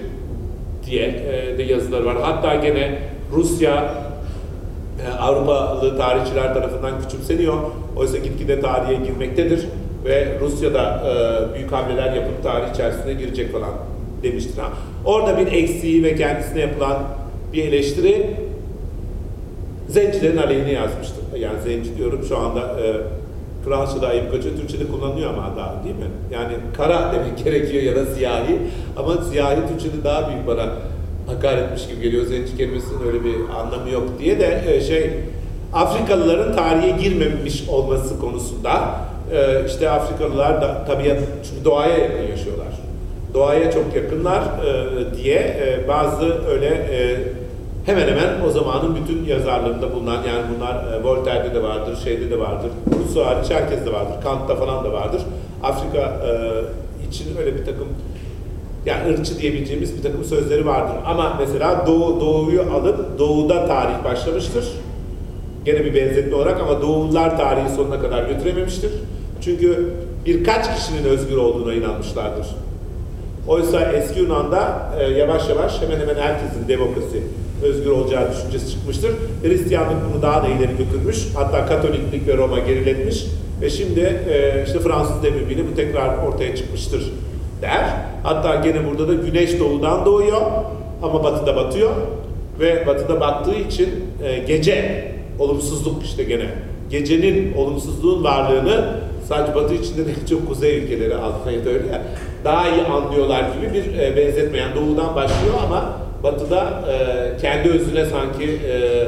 diye e, de yazılar var. Hatta gene Rusya Avrupalı tarihçiler tarafından küçümseniyor. Oysa gitgide tarihe girmektedir ve Rusya'da büyük hamleler yapıp tarih içerisine girecek falan demiştir. Ha. Orada bir eksiği ve kendisine yapılan bir eleştiri zencilerin aleyhine yazmıştır. Yani zenci diyorum şu anda e, Fransızca'da ayıp kaçıyor, Türkçe'de kullanılıyor ama daha değil mi? Yani kara demek gerekiyor ya da siyahi ama siyahi Türkçe'de daha büyük bana hakaretmiş gibi geliyor. Zenci kelimesinin öyle bir anlamı yok diye de e, şey Afrikalıların tarihe girmemiş olması konusunda e, işte Afrikalılar da tabiat çünkü doğaya yakın yaşıyorlar doğaya çok yakınlar e, diye e, bazı öyle e, hemen hemen o zamanın bütün yazarlarında bulunan yani bunlar Voltaire'de de vardır, şeyde de vardır, Rousseau hariç herkeste vardır, Kant'ta falan da vardır. Afrika için öyle bir takım yani ırkçı diyebileceğimiz bir takım sözleri vardır. Ama mesela Doğu, Doğu'yu alıp Doğu'da tarih başlamıştır. Gene bir benzetme olarak ama Doğulular tarihi sonuna kadar götürememiştir. Çünkü birkaç kişinin özgür olduğuna inanmışlardır. Oysa eski Yunan'da e, yavaş yavaş hemen hemen herkesin demokrasi özgür olacağı düşüncesi çıkmıştır. Hristiyanlık bunu daha da ileri götürmüş. Hatta Katoliklik ve Roma geriletmiş. Ve şimdi e, işte Fransız devrimiyle bu tekrar ortaya çıkmıştır der. Hatta gene burada da güneş doğudan doğuyor ama batıda batıyor. Ve batıda battığı için e, gece olumsuzluk işte gene. Gecenin olumsuzluğun varlığını sadece batı içinde de çok kuzey ülkeleri Almanya'da öyle daha iyi anlıyorlar gibi bir e, benzetme. Yani doğudan başlıyor ama batıda e, kendi özüne sanki e,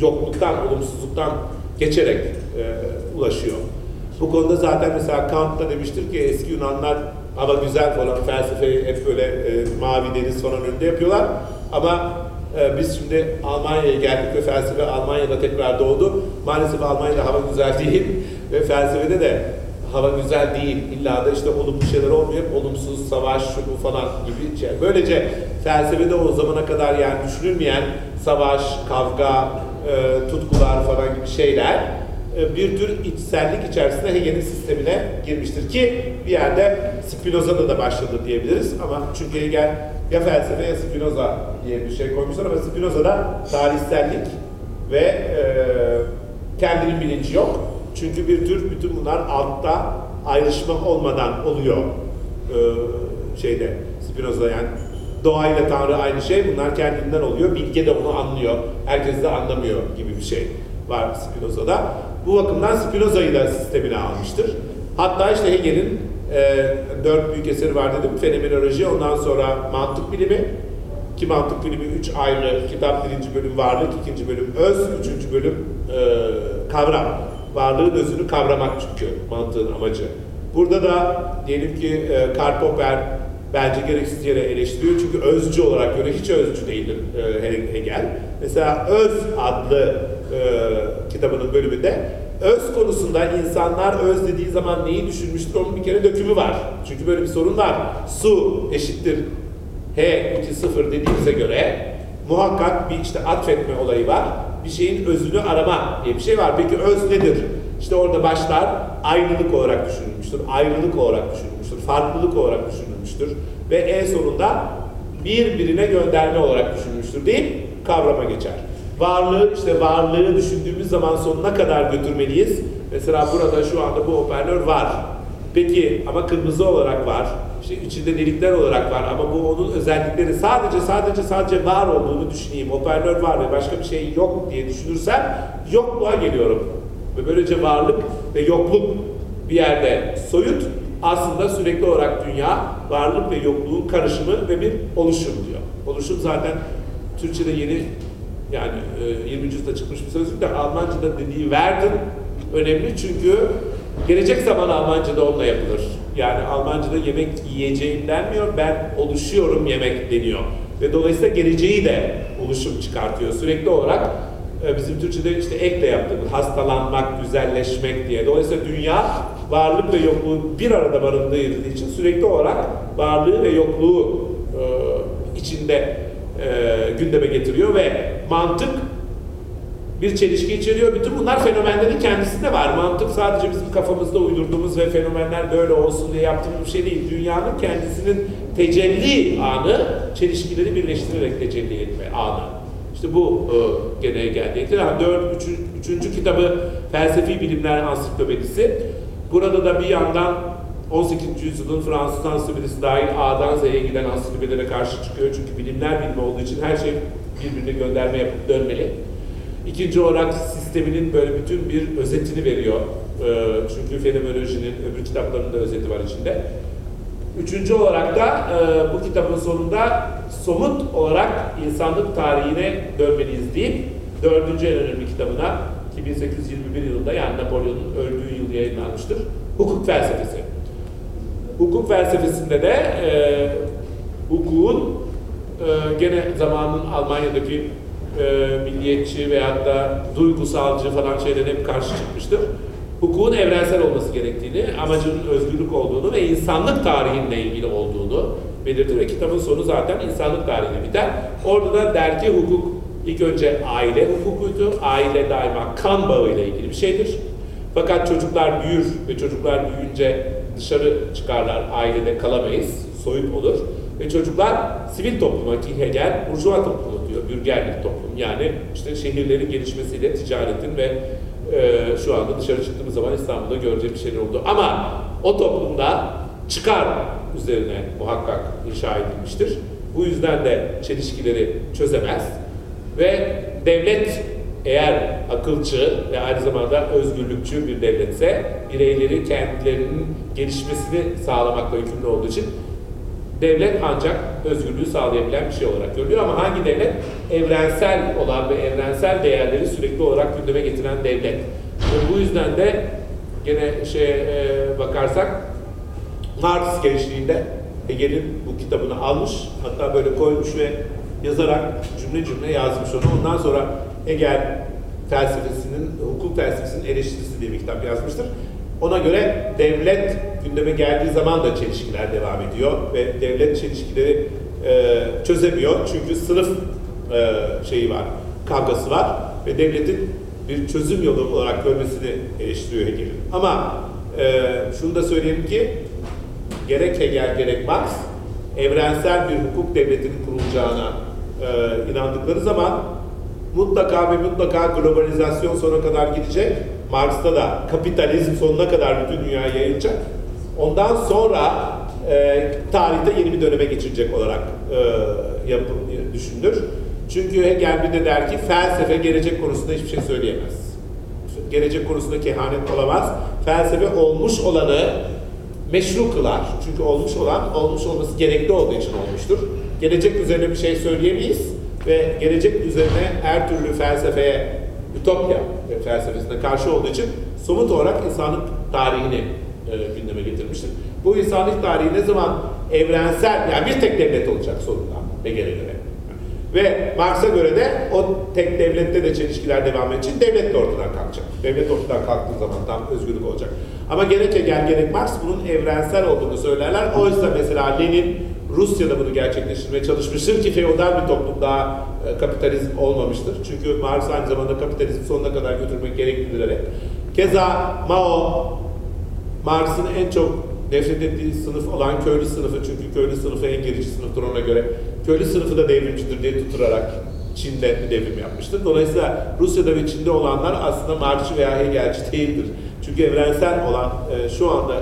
yokluktan, olumsuzluktan geçerek e, ulaşıyor. Bu konuda zaten mesela Kant da demiştir ki eski Yunanlar hava güzel falan felsefeyi hep böyle e, mavi deniz falan önünde yapıyorlar. Ama e, biz şimdi Almanya'ya geldik ve felsefe Almanya'da tekrar doğdu. Maalesef Almanya'da hava güzel değil ve felsefede de hava güzel değil, illa da işte olumlu şeyler olmuyor, olumsuz savaş, şu bu falan gibi şey. Böylece felsefede o zamana kadar yani düşünülmeyen savaş, kavga, e, tutkular falan gibi şeyler bir tür içsellik içerisinde Hegel'in sistemine girmiştir ki bir yerde Spinoza'da da başladı diyebiliriz ama çünkü Hegel ya felsefe ya Spinoza diye bir şey koymuşlar ama Spinoza'da tarihsellik ve e, kendinin bilinci yok. Çünkü bir tür bütün bunlar altta ayrışma olmadan oluyor e, şeyde Spinoza yani doğayla Tanrı aynı şey bunlar kendinden oluyor. Bilge de onu anlıyor. Herkes de anlamıyor gibi bir şey var Spinoza'da. Bu bakımdan Spinoza'yı da sistemine almıştır. Hatta işte Hegel'in e, dört büyük eseri var dedim. Fenomenoloji, ondan sonra mantık bilimi. Ki mantık bilimi üç ayrı kitap. Birinci bölüm varlık, ikinci bölüm öz, üçüncü bölüm e, kavram. Varlığın özünü kavramak çünkü mantığın amacı. Burada da diyelim ki e, Karl Popper bence gereksiz yere eleştiriyor. Çünkü özcü olarak göre hiç özcü değildir e, Hegel. Mesela Öz adlı e, kitabının bölümünde öz konusunda insanlar öz dediği zaman neyi düşünmüştür onun bir kere dökümü var. Çünkü böyle bir sorun var. Su eşittir H2-0 dediğimize göre muhakkak bir işte atfetme olayı var. Bir şeyin özünü arama diye bir şey var. Peki öz nedir? İşte orada başlar ayrılık olarak düşünülmüştür, ayrılık olarak düşünülmüştür, farklılık olarak düşünülmüştür ve en sonunda birbirine gönderme olarak düşünülmüştür değil kavrama geçer. Varlığı işte varlığı düşündüğümüz zaman sonuna kadar götürmeliyiz. Mesela burada şu anda bu hoparlör var. Peki ama kırmızı olarak var. İşte içinde delikler olarak var ama bu onun özellikleri sadece sadece sadece var olduğunu düşüneyim. Hoparlör var ve başka bir şey yok diye düşünürsem yokluğa geliyorum. Ve böylece varlık ve yokluk bir yerde soyut aslında sürekli olarak dünya varlık ve yokluğun karışımı ve bir oluşum diyor. Oluşum zaten Türkçe'de yeni yani 20. yüzyılda çıkmış bir sözcük de Almanca'da dediği werden önemli çünkü gelecek zaman Almanca'da onunla yapılır. Yani Almanca'da yemek yiyeceğim denmiyor, ben oluşuyorum yemek deniyor. Ve dolayısıyla geleceği de oluşum çıkartıyor. Sürekli olarak bizim Türkçe'de işte ekle yaptığımız hastalanmak, güzelleşmek diye. Dolayısıyla dünya varlık ve yokluğu bir arada barındırdığı için sürekli olarak varlığı ve yokluğu e, içinde e, gündeme getiriyor ve mantık bir çelişki içeriyor. Bütün bunlar fenomenlerin kendisinde var. Mantık sadece bizim kafamızda uydurduğumuz ve fenomenler böyle olsun diye yaptığımız bir şey değil. Dünyanın kendisinin tecelli anı, çelişkileri birleştirerek tecelli etme anı. İşte bu e, gene geldi. Yani dört, üçü, üçüncü kitabı Felsefi Bilimler Ansiklopedisi. Burada da bir yandan 18. yüzyılın Fransız ansiklopedisi dahil A'dan Z'ye giden ansiklopedilere karşı çıkıyor. Çünkü bilimler bilimi olduğu için her şey birbirine gönderme yapıp dönmeli. İkinci olarak sisteminin böyle bütün bir özetini veriyor. E, çünkü fenomenolojinin öbür kitaplarında özeti var içinde. Üçüncü olarak da e, bu kitabın sonunda somut olarak insanlık tarihine dönmeliyiz deyip dördüncü en önemli kitabına 1821 yılında yani Napolyon'un öldüğü yıl yayınlanmıştır. Hukuk felsefesi. Hukuk felsefesinde de e, hukukun e, gene zamanın Almanya'daki e, milliyetçi veyahut da duygusalcı falan şeylerine hep karşı çıkmıştır. Hukukun evrensel olması gerektiğini, amacının özgürlük olduğunu ve insanlık tarihinle ilgili olduğunu belirtir ve kitabın sonu zaten insanlık tarihine biter. Orada da der ki hukuk ilk önce aile hukukuydu. Aile daima kan bağıyla ilgili bir şeydir. Fakat çocuklar büyür ve çocuklar büyüyünce dışarı çıkarlar, ailede kalamayız, soyut olur. Ve çocuklar sivil topluma ki Hegel burjuva toplumu diyor, bürgerlik toplum. Yani işte şehirlerin gelişmesiyle ticaretin ve e, şu anda dışarı çıktığımız zaman İstanbul'da göreceğim bir şeyler oldu. Ama o toplumda çıkar üzerine muhakkak inşa edilmiştir. Bu yüzden de çelişkileri çözemez. Ve devlet eğer akılcı ve aynı zamanda özgürlükçü bir devletse bireyleri kendilerinin gelişmesini sağlamakla yükümlü olduğu için devlet ancak özgürlüğü sağlayabilen bir şey olarak görülüyor ama hangi devlet? Evrensel olan ve evrensel değerleri sürekli olarak gündeme getiren devlet. Ve bu yüzden de gene şey e, bakarsak Marx gençliğinde Hegel'in bu kitabını almış, hatta böyle koymuş ve yazarak cümle cümle yazmış onu. Ondan sonra Hegel felsefesinin, hukuk felsefesinin eleştirisi diye bir kitap yazmıştır. Ona göre devlet gündeme geldiği zaman da çelişkiler devam ediyor ve devlet çelişkileri e, çözemiyor çünkü sınıf e, şeyi var, kavgası var ve devletin bir çözüm yolu olarak görmesini eleştiriyor Hegel'in. Ama e, şunu da söyleyeyim ki gerek Hegel gerek Marx evrensel bir hukuk devletinin kurulacağına e, inandıkları zaman mutlaka ve mutlaka globalizasyon sonuna kadar gidecek. Marx'ta da kapitalizm sonuna kadar bütün dünyaya yayılacak. Ondan sonra e, tarihte yeni bir döneme geçirecek olarak e, yapı, düşünülür. Çünkü Hegel bir de der ki felsefe gelecek konusunda hiçbir şey söyleyemez. Gelecek konusunda kehanet olamaz. Felsefe olmuş olanı meşru kılar. Çünkü olmuş olan, olmuş olması gerekli olduğu için olmuştur. Gelecek üzerine bir şey söyleyemeyiz ve gelecek üzerine her türlü felsefeye, ütopya felsefesine karşı olduğu için somut olarak insanlık tarihini e, gündeme getirmiştir. Bu insanlık tarihi ne zaman evrensel, yani bir tek devlet olacak sonunda Hegel'e göre. Ve Marx'a göre de o tek devlette de çelişkiler devam edecek, devlet de ortadan kalkacak. Devlet ortadan kalktığı zaman tam özgürlük olacak. Ama gerek Hegel gerek Marx bunun evrensel olduğunu söylerler. Oysa mesela Lenin Rusya'da bunu gerçekleştirmeye çalışmıştır ki feodal bir toplum daha e, kapitalizm olmamıştır. Çünkü Marx aynı zamanda kapitalizm sonuna kadar götürmek gerekli Keza Mao Marx'ın en çok nefret ettiği sınıf olan köylü sınıfı çünkü köylü sınıfı en gerici sınıftır ona göre. Köylü sınıfı da devrimcidir diye tuturarak Çin'de bir devrim yapmıştır. Dolayısıyla Rusya'da ve Çin'de olanlar aslında Marxçı veya Hegelci değildir. Çünkü evrensel olan e, şu anda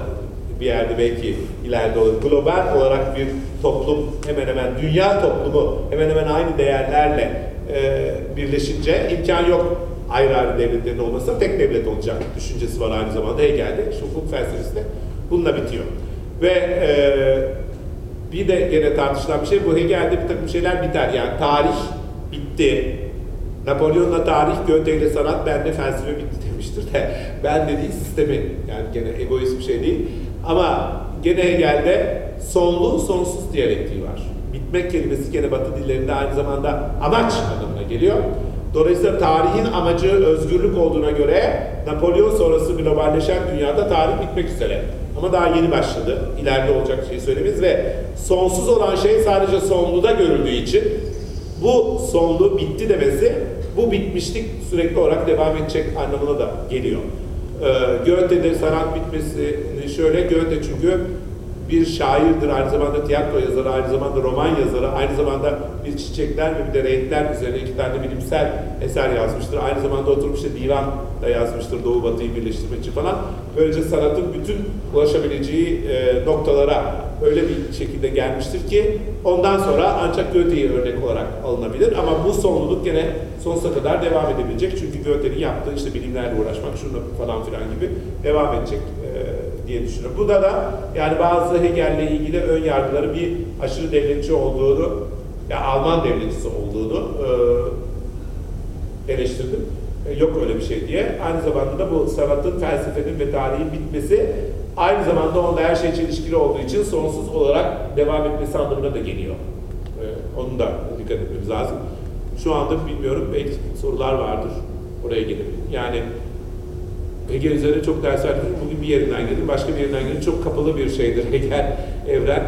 bir yerde belki ileride olur. Global olarak bir toplum hemen hemen dünya toplumu hemen hemen aynı değerlerle e, birleşince imkan yok ayrı ayrı devletlerin olmasa tek devlet olacak düşüncesi var aynı zamanda Hegel'de. İşte hukuk felsefesinde bununla bitiyor. Ve e, bir de gene tartışılan bir şey bu Hegel'de bir takım şeyler biter. Yani tarih bitti. Napolyon'la tarih, Goethe ile sanat, bende felsefe bitti demiştir de ben dediği sistemi yani gene egoist bir şey değil. Ama gene Hegel'de sonlu sonsuz diyalektiği var. Bitmek kelimesi gene Batı dillerinde aynı zamanda amaç anlamına geliyor. Dolayısıyla tarihin amacı özgürlük olduğuna göre Napolyon sonrası globalleşen dünyada tarih bitmek üzere. Ama daha yeni başladı. İleride olacak şeyi söylemeyiz ve sonsuz olan şey sadece sonluda görüldüğü için bu sonlu bitti demesi bu bitmişlik sürekli olarak devam edecek anlamına da geliyor. Ee, Goethe'de sanat bitmesini şöyle Goethe çünkü bir şairdir, aynı zamanda tiyatro yazarı, aynı zamanda roman yazarı, aynı zamanda bir çiçekler ve bir de renkler üzerine iki tane bilimsel eser yazmıştır. Aynı zamanda oturmuş da divan da yazmıştır Doğu Batı'yı birleştirmek için falan. Böylece sanatın bütün ulaşabileceği e, noktalara öyle bir şekilde gelmiştir ki ondan sonra ancak Goethe'yi örnek olarak alınabilir. Ama bu sonluluk gene sonsuza kadar devam edebilecek. Çünkü Goethe'nin yaptığı işte bilimlerle uğraşmak, şunu falan filan gibi devam edecek diye düşünüyorum. Bu da da yani bazı Hegel'le ilgili ön yargıları bir aşırı devletçi olduğunu, ya yani Alman devletçisi olduğunu e, eleştirdim. E, yok öyle bir şey diye. Aynı zamanda da bu sanatın, felsefenin ve tarihin bitmesi aynı zamanda onda her şey çelişkili olduğu için sonsuz olarak devam etmesi anlamına da geliyor. E, onu da dikkat etmemiz lazım. Şu anda bilmiyorum belki sorular vardır. Oraya gelelim. Yani Hegel üzerine çok ders verdim. Bugün bir yerinden geldim, başka bir yerinden geldim. Çok kapalı bir şeydir Hegel evren.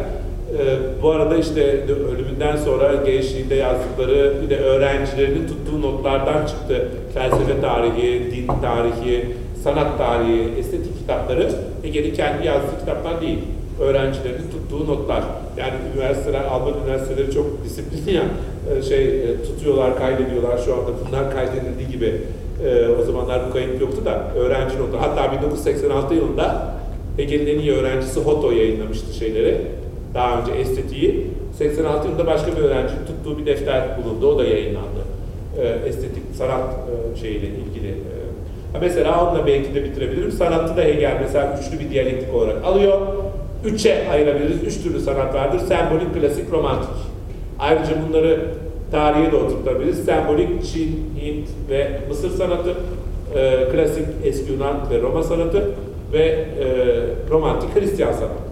Ee, bu arada işte ölümünden sonra gençliğinde yazdıkları bir de öğrencilerinin tuttuğu notlardan çıktı. Felsefe tarihi, din tarihi, sanat tarihi, estetik kitapları Hegel'in kendi yazdığı kitaplar değil. Öğrencilerinin tuttuğu notlar. Yani üniversiteler, Alman üniversiteleri çok disiplinli ya şey e, tutuyorlar, kaydediyorlar. Şu anda bunlar kaydedildiği gibi e, o zamanlar bu kayıt yoktu da öğrenci notu. Hatta 1986 yılında Hegel'in en iyi öğrencisi Hoto yayınlamıştı şeyleri. Daha önce estetiği. 86 yılında başka bir öğrenci tuttuğu bir defter bulundu. O da yayınlandı. E, estetik sanat e, şeyiyle ilgili. E, mesela onunla belki de bitirebilirim. Sanatı da Hegel mesela üçlü bir diyalektik olarak alıyor. Üçe ayırabiliriz. Üç türlü sanat vardır. Sembolik, klasik, romantik. Ayrıca bunları tarihe de oturtabiliriz. Sembolik Çin, Hint ve Mısır sanatı, e, klasik eski Yunan ve Roma sanatı ve e, romantik Hristiyan sanatı.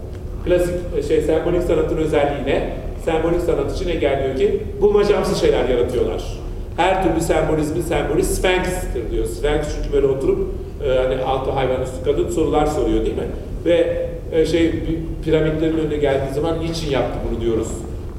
Klasik e, şey sembolik sanatın özelliğine sembolik sanat için Hegel diyor ki bulmacamsı şeyler yaratıyorlar. Her türlü sembolizmi sembolü Sphinx'tir diyor. Sphinx çünkü böyle oturup e, hani altı hayvan üstü kadın sorular soruyor değil mi? Ve e, şey piramitlerin önüne geldiği zaman niçin yaptı bunu diyoruz.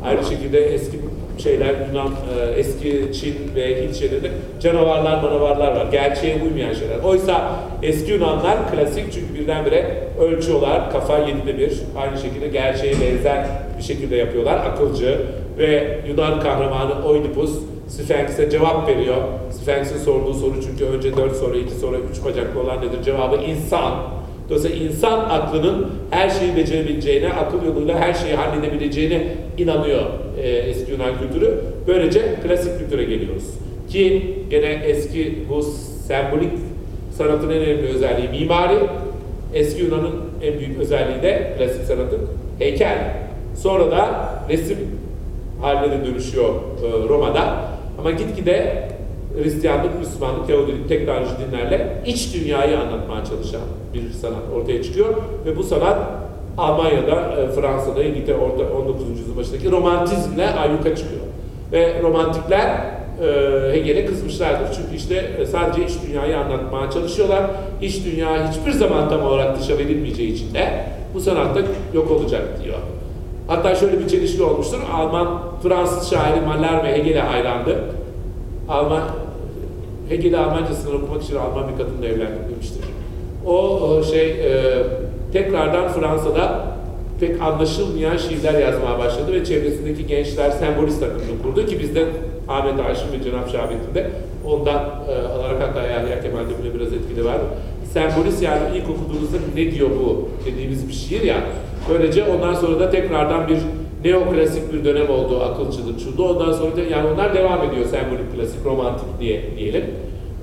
Aynı şekilde eski şeyler Yunan, e, eski Çin ve Hint şeylerinde canavarlar, manavarlar var. Gerçeğe uymayan şeyler. Oysa eski Yunanlar klasik çünkü birdenbire ölçüyorlar. Kafa yedide bir. Aynı şekilde gerçeğe benzer bir şekilde yapıyorlar. Akılcı ve Yunan kahramanı Oidipus Sphinx'e cevap veriyor. Sphinx'in sorduğu soru çünkü önce dört soru, iki soru, üç bacaklı olan nedir? Cevabı insan. Dolayısıyla insan aklının her şeyi becerebileceğine, akıl yoluyla her şeyi halledebileceğine inanıyor e, eski Yunan kültürü. Böylece klasik kültüre geliyoruz. Ki gene eski bu sembolik sanatın en önemli özelliği mimari. Eski Yunan'ın en büyük özelliği de klasik sanatın heykel. Sonra da resim haline de dönüşüyor e, Roma'da. Ama gitgide Hristiyanlık, Müslümanlık, Yahudilik, tek tanrıcı dinlerle iç dünyayı anlatmaya çalışan bir sanat ortaya çıkıyor. Ve bu sanat Almanya'da, e, Fransa'da, İngiltere orta 19. yüzyıl başındaki romantizmle ayyuka çıkıyor. Ve romantikler e, Hegel'e kızmışlardır. Çünkü işte e, sadece iç dünyayı anlatmaya çalışıyorlar. İç dünya hiçbir zaman tam olarak dışa verilmeyeceği için de bu sanatta yok olacak diyor. Hatta şöyle bir çelişki olmuştur. Alman, Fransız şairi Mallarmé Hegel'e hayrandı. Alman, Hegel'i Almancasını okumak için Alman bir kadınla evlendirmiştir. O şey e, tekrardan Fransa'da pek anlaşılmayan şiirler yazmaya başladı ve çevresindeki gençler sembolist takımını kurdu ki bizde Ahmet Haşim ve Cenab Şahabettin de ondan e, alarak hatta Yahya Kemal'de bile biraz etkili vardı. Sembolist yani ilk okuduğunuzda ne diyor bu dediğimiz bir şiir ya. Böylece ondan sonra da tekrardan bir neoklasik bir dönem oldu akılcılık şurada. Ondan sonra da yani onlar devam ediyor sembolik klasik, romantik diye diyelim.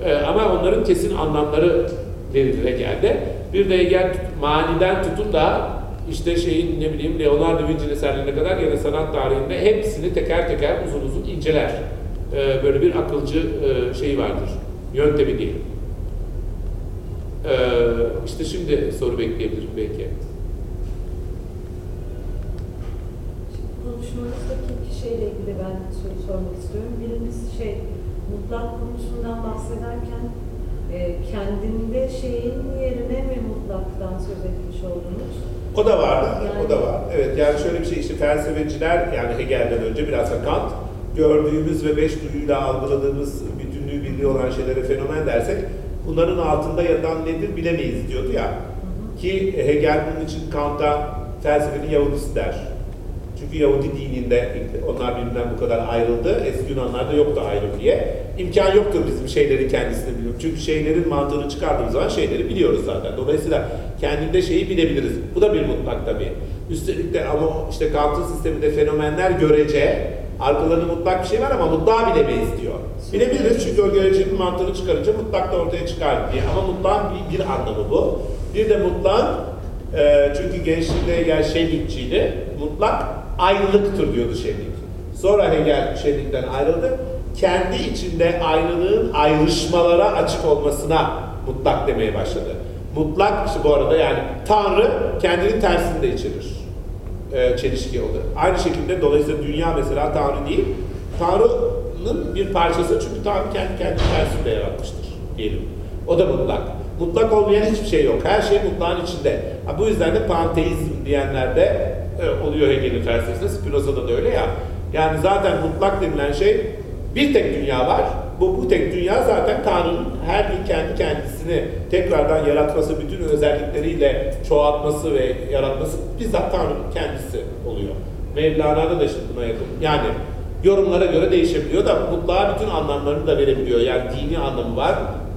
Ee, ama onların kesin anlamları verilire geldi. Bir de Hegel maniden tutun da işte şeyin ne bileyim Leonardo Vinci'nin eserlerine kadar yani sanat tarihinde hepsini teker teker uzun uzun inceler. Ee, böyle bir akılcı e, şeyi vardır. Yöntemi değil. Ee, işte şimdi soru bekleyebilirim belki. Konuşmanızdaki iki şeyle ilgili ben soru sormak istiyorum. Birincisi şey, mutlak konusundan bahsederken e, kendinde şeyin yerine mi mutlaktan söz etmiş oldunuz? O da vardı, Yani- o da var. Evet, yani şöyle bir şey işte felsefeciler, yani Hegel'den önce biraz da Kant, gördüğümüz ve beş duyuyla algıladığımız bütünlüğü birliği olan şeylere fenomen dersek, bunların altında yatan nedir bilemeyiz diyordu ya. Ki Hegel bunun için Kant'a felsefenin Yahudisi der. Çünkü Yahudi dininde onlar birbirinden bu kadar ayrıldı. Eski Yunanlarda yoktu ayrım diye. İmkan yoktur bizim şeylerin kendisini bilmek. Çünkü şeylerin mantığını çıkardığımız zaman şeyleri biliyoruz zaten. Dolayısıyla kendinde şeyi bilebiliriz. Bu da bir mutlak tabii. Üstelik de ama işte Kant'ın sisteminde fenomenler görece arkalarında mutlak bir şey var ama mutlağı bilemeyiz diyor. Bilebiliriz çünkü o görecenin mantığını çıkarınca mutlak da ortaya çıkar diye. Ama mutlağın bir, bir anlamı bu. Bir de mutlağın e, çünkü gençliğinde Hegel şenlikçiydi. Mutlak ayrılıktır diyordu şenlik. Sonra Hegel şenlikten ayrıldı. Kendi içinde ayrılığın ayrışmalara açık olmasına mutlak demeye başladı. Mutlak işte bu arada yani Tanrı kendinin tersini de içerir. E, çelişki olur. Aynı şekilde dolayısıyla dünya mesela Tanrı değil. Tanrı'nın bir parçası çünkü Tanrı kendi kendi tersini de yaratmıştır diyelim. O da mutlak. Mutlak olmayan hiçbir şey yok. Her şey mutlağın içinde. Ha, bu yüzden de panteizm diyenler de e, oluyor Hegel'in felsefesinde. Spinoza'da da öyle ya. Yani zaten mutlak denilen şey bir tek dünya var. Bu, bu tek dünya zaten Tanrı'nın her bir kendi kendisini tekrardan yaratması, bütün özellikleriyle çoğaltması ve yaratması bizzat Tanrı'nın kendisi oluyor. Mevlana'da da işte buna yakın. Yani yorumlara göre değişebiliyor da mutlağa bütün anlamlarını da verebiliyor. Yani dini anlamı var,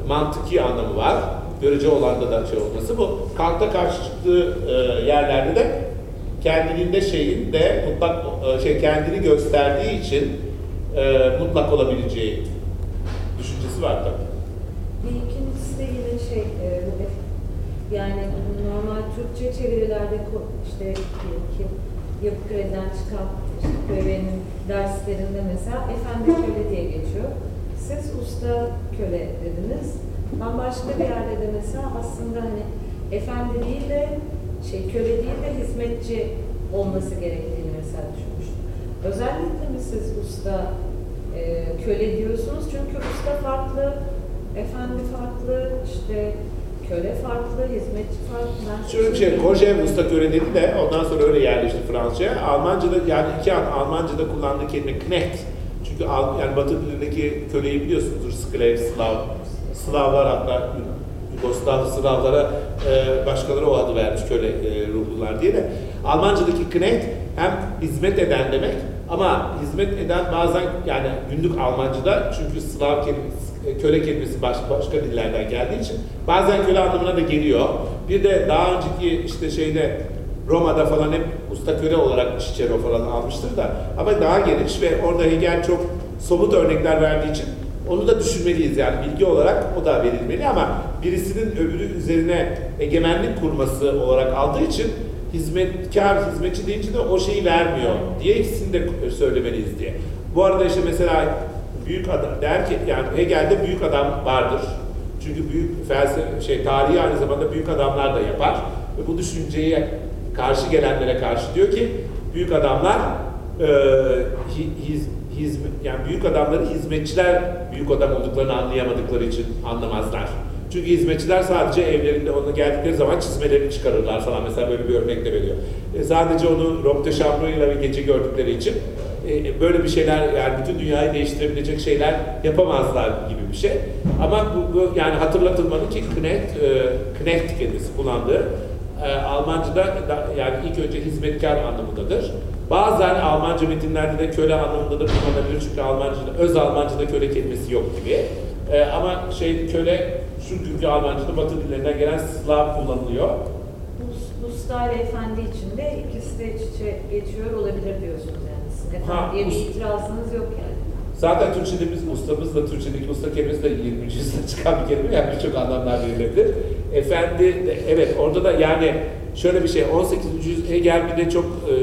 mantıki anlamı var. Görece olanda da şey olması bu. Kant'a karşı çıktığı e, yerlerde de kendiliğinde şeyin de mutlak e, şey kendini gösterdiği için e, mutlak olabileceği düşüncesi var tabii. Bir ikincisi de yine şey, e, yani normal Türkçe çevirilerde işte ki Yapı Kredi'den çıkan işte derslerinde mesela efendi köle diye geçiyor. Siz usta köle dediniz. Ben başka bir yerde de mesela aslında hani efendi değil de şey köle değil de hizmetçi olması gerektiğini mesela düşünmüştüm. Özellikle mi siz usta e, köle diyorsunuz? Çünkü usta farklı, efendi farklı, işte köle farklı, hizmetçi farklı. Şöyle bir şey, Koje Mustaköre dedi de ondan sonra öyle yerleşti Fransızca'ya. Almanca'da yani iki an Almanca'da kullandığı kelime knecht. Çünkü Al- yani Batı dilindeki köleyi biliyorsunuzdur. Sklev, Slav. Slavlar hatta Yugoslav Slavlara e, başkaları o adı vermiş köle e, ruhlular diye de. Almanca'daki knecht hem hizmet eden demek ama hizmet eden bazen yani günlük Almanca'da çünkü Slav kelimesi, e, köle kelimesi baş, başka dillerden geldiği için bazen köle anlamına da geliyor. Bir de daha önceki işte şeyde Roma'da falan hep usta köle olarak Cicero falan almıştır da ama daha geniş ve orada Hegel çok somut örnekler verdiği için onu da düşünmeliyiz yani bilgi olarak o da verilmeli ama birisinin öbürü üzerine egemenlik kurması olarak aldığı için hizmetkar, hizmetçi deyince de o şeyi vermiyor diye ikisini de söylemeliyiz diye. Bu arada işte mesela büyük adam der ki yani Hegel'de büyük adam vardır. Çünkü büyük felsefe şey tarihi aynı zamanda büyük adamlar da yapar ve bu düşünceye karşı gelenlere karşı diyor ki büyük adamlar e, hi- hiz, hizmet yani büyük adamları hizmetçiler büyük adam olduklarını anlayamadıkları için anlamazlar. Çünkü hizmetçiler sadece evlerinde ona geldikleri zaman çizmelerini çıkarırlar falan mesela böyle bir örnek de veriyor. E, sadece onu robe de ve gece gördükleri için e, böyle bir şeyler yani bütün dünyayı değiştirebilecek şeyler yapamazlar gibi bir şey. Ama bu, bu yani hatırlatılmalı ki Knecht, e, Knecht kelimesi kullandığı e, Almanca'da da, yani ilk önce hizmetkar anlamındadır. Bazen Almanca metinlerde de köle anlamında da kullanılabilir çünkü Almanca'da, öz Almanca'da köle kelimesi yok gibi. E, ama şey köle şu günkü Almanca'da Batı dillerinden gelen Slav kullanılıyor. Bu, bu Stare Efendi için de ikisi de iç içe geçiyor olabilir diyorsunuz yani. Ha, efendiye bir itirazınız yok yani. Zaten Türkçe'de biz ustamız da Türkçedeki usta kelimesi de 20. yüzyılda çıkan bir kelime yani birçok anlamlar verilebilir. Efendi de- evet orada da yani şöyle bir şey 18. yüzyıl Hegel bir de çok e,